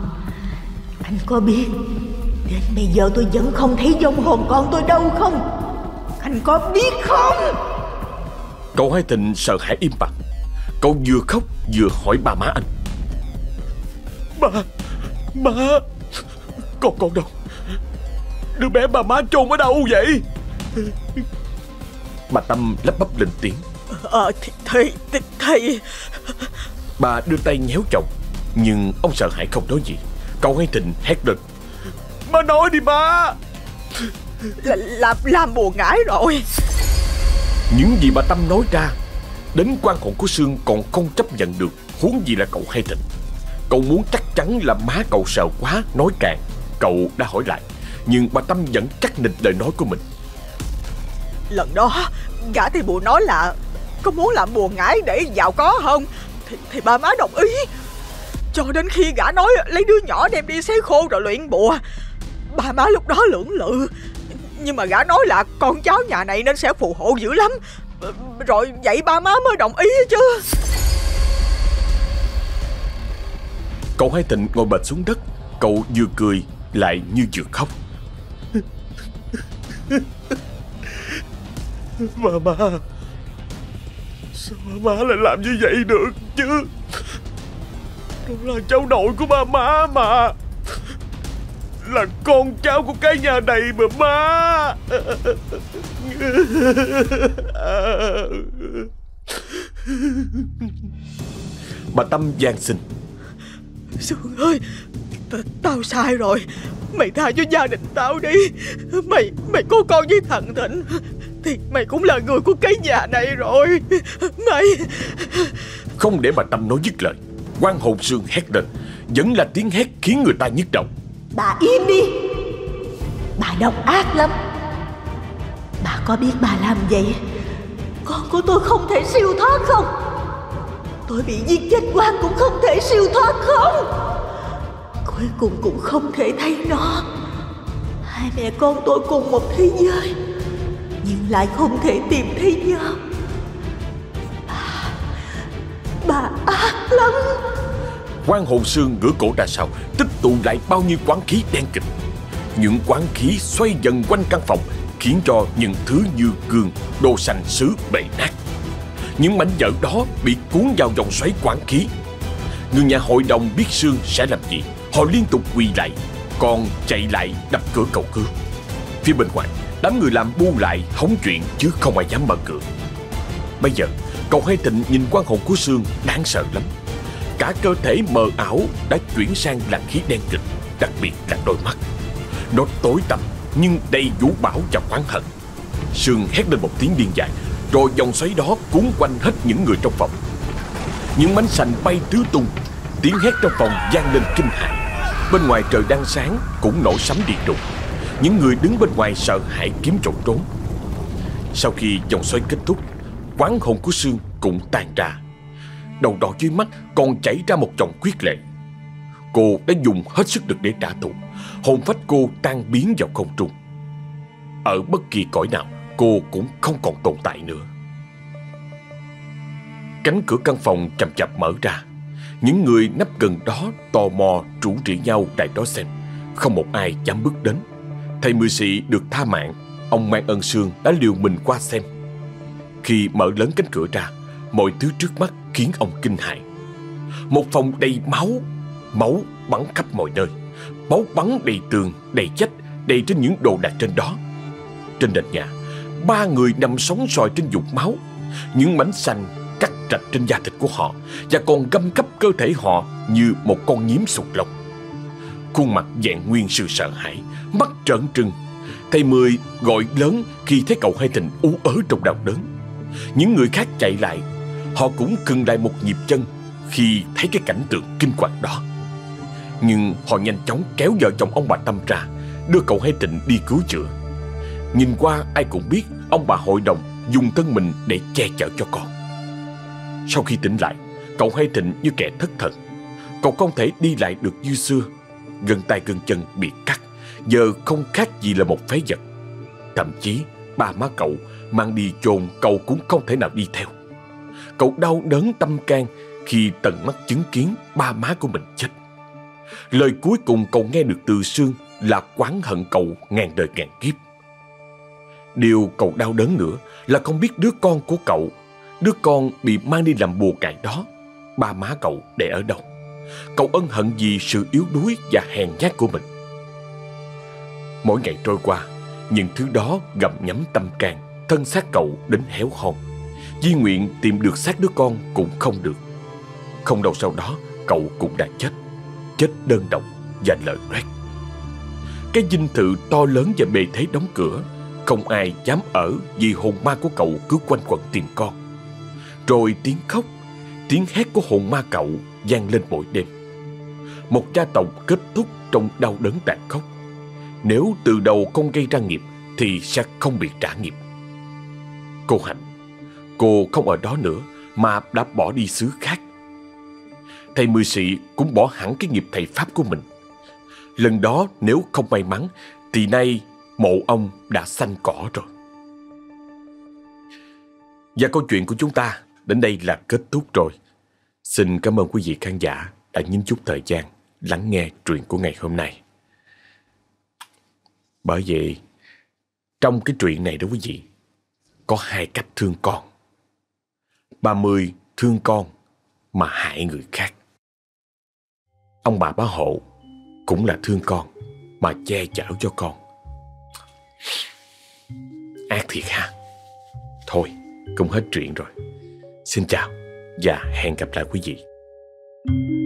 Anh có biết Đến bây giờ tôi vẫn không thấy dông hồn con tôi đâu không? Anh có biết không? Cậu hai thịnh sợ hãi im bặt Cậu vừa khóc vừa hỏi ba má anh Ba Ba Con con đâu Đứa bé bà má chôn ở đâu vậy? Bà Tâm lắp bắp lên tiếng. Ờ thì, thì, thì, thì Bà đưa tay nhéo chồng Nhưng ông sợ hãi không nói gì. Cậu hai thịnh hét lên. Má nói đi ba là, làm, làm buồn ngãi rồi. Những gì bà Tâm nói ra Đến quan hồn của Sương còn không chấp nhận được. Huống gì là cậu hai thịnh. Cậu muốn chắc chắn là má cậu sợ quá Nói càng. Cậu đã hỏi lại Nhưng bà Tâm vẫn cắt nịch lời nói của mình. Lần đó Gã thì bùa nói là Có muốn làm buồn ngãi để giàu có không? Thì, thì ba má đồng ý. Cho đến khi gã nói lấy đứa nhỏ đem đi sấy khô rồi luyện bùa Ba má lúc đó lưỡng lự. Nhưng mà gã nói là con cháu nhà này nên sẽ phù hộ dữ lắm. Rồi vậy ba má mới đồng ý chứ. Cậu hai tịnh ngồi bệt xuống đất Cậu vừa cười lại như vừa khóc *laughs* Mama Sao mama lại làm như vậy được chứ? Đó là cháu nội của ba má mà. Là con cháu của cái nhà này mà má. Bà Tâm gian xin. Sương ơi Tao sai rồi Mày tha cho gia đình tao đi. Mày mày có con với thằng Thịnh Thì mày cũng là người của cái nhà này rồi. Mày. Không để bà Tâm nói dứt lời quan hồn sương hét lên Vẫn là tiếng hét khiến người ta nhức đầu. Bà im đi. Bà độc ác lắm. Bà có biết bà làm vậy? Con của tôi không thể siêu thoát không? Tôi bị giết chết quan cũng không thể siêu thoát không Cuối cùng cũng không thể thấy nó. Hai mẹ con tôi cùng một thế giới Nhưng lại không thể tìm thấy nhau. Bà, bà ác lắm. Quan hồn sương ngửa cổ ra sau Tích tụ lại bao nhiêu quán khí đen kịch. Những quán khí xoay dần quanh căn phòng Khiến cho những thứ như gương, đồ sành sứ bể nát. Những mảnh vỡ đó bị cuốn vào dòng xoáy quán khí. Người nhà hội đồng biết Sương sẽ làm gì. Họ liên tục quỳ lại, Còn chạy lại đập cửa cầu cứu. Phía bên ngoài, Đám người làm bu lại, hóng chuyện Chứ không ai dám mở cửa. Bây giờ, cậu hai tịnh nhìn quan hồn của Sương Đáng sợ lắm. Cả cơ thể mờ ảo đã chuyển sang làn khí đen kịch, Đặc biệt là đôi mắt. Nó tối tăm, nhưng đầy vũ bảo và oán hận. Sương hét lên một tiếng điên dại, Rồi dòng xoáy đó cuốn quanh hết những người trong phòng. Những mảnh sành bay tứ tung, Tiếng hét trong phòng vang lên kinh hãi. Bên ngoài trời đang sáng, cũng nổ sấm điện đùng. Những người đứng bên ngoài sợ hãi kiếm chỗ trốn. Sau khi dòng xoáy kết thúc, Quán hồn của Sương cũng tan ra. Đầu đỏ dưới mắt còn chảy ra một dòng quyết lệ. Cô đã dùng hết sức lực để trả thù. Hồn phách cô tan biến vào không trung. Ở bất kỳ cõi nào, Cô cũng không còn tồn tại nữa. Cánh cửa căn phòng chậm chậm mở ra. Những người nấp gần đó tò mò rủ rỉ nhau lại đó xem. Không một ai dám bước đến. Thầy mười sĩ được tha mạng. Ông mang ơn sương đã liều mình qua xem. Khi mở lớn cánh cửa ra Mọi thứ trước mắt khiến ông kinh hãi. Một phòng đầy máu Máu bắn khắp mọi nơi. Máu bắn đầy tường, đầy chách Đầy trên những đồ đạc trên đó. Trên nền nhà Ba người nằm sóng sòi trên dục máu. Những mảnh xanh cắt rạch trên da thịt của họ Và còn găm cắp cơ thể họ Như một con nhím sụt lông. Khuôn mặt dạng nguyên sự sợ hãi, Mắt trợn trừng. Thầy Mười gọi lớn khi thấy cậu hai tình ú ớ trong đau đớn. Những người khác chạy lại, Họ cũng cưng lại một nhịp chân Khi thấy cái cảnh tượng kinh hoàng đó. Nhưng họ nhanh chóng kéo vợ chồng ông bà Tâm ra, Đưa cậu hai tịnh đi cứu chữa. Nhìn qua ai cũng biết Ông bà hội đồng dùng thân mình để che chở cho con. Sau khi tỉnh lại, Cậu hay thịnh như kẻ thất thần. Cậu không thể đi lại được như xưa. Gân tay gân chân bị cắt, Giờ không khác gì là một phế vật. Thậm chí, ba má cậu Mang đi chôn cậu cũng không thể nào đi theo. Cậu đau đớn tâm can Khi tận mắt chứng kiến ba má của mình chết. Lời cuối cùng cậu nghe được từ Sương Là quán hận cậu ngàn đời ngàn kiếp. Điều cậu đau đớn nữa Là không biết đứa con của cậu Đứa con bị mang đi làm bùa cải đó. Ba má cậu để ở đâu? Cậu ân hận vì sự yếu đuối và hèn nhát của mình. Mỗi ngày trôi qua, Những thứ đó gặm nhấm tâm can, Thân xác cậu đến héo hon. Di nguyện tìm được xác đứa con cũng không được. Không lâu sau đó, Cậu cũng đã chết. Chết đơn độc và lợi loét. Cái dinh thự to lớn và bề thế đóng cửa, Không ai dám ở Vì hồn ma của cậu cứ quanh quẩn tìm con. Rồi tiếng khóc, Tiếng hét của hồn ma cậu vang lên mỗi đêm. Một gia tộc kết thúc trong đau đớn tàn khốc. Nếu từ đầu không gây ra nghiệp, Thì sẽ không bị trả nghiệp. Cô Hạnh, Cô không ở đó nữa Mà đã bỏ đi xứ khác. Thầy Mười Sĩ cũng bỏ hẳn cái nghiệp thầy Pháp của mình. Lần đó nếu không may mắn, Thì nay mộ ông đã xanh cỏ rồi. Và câu chuyện của chúng ta đến đây là kết thúc rồi Xin cảm ơn quý vị khán giả đã nhín chút thời gian lắng nghe truyện của ngày hôm nay. Bởi vậy, trong cái truyện này đó quý vị, có hai cách thương con. Ba mươi thương con mà hại người khác. Ông bà bá hộ cũng là thương con mà che chở cho con. Ác thiệt ha. Thôi, cũng hết chuyện rồi. Xin chào và hẹn gặp lại quý vị. thank you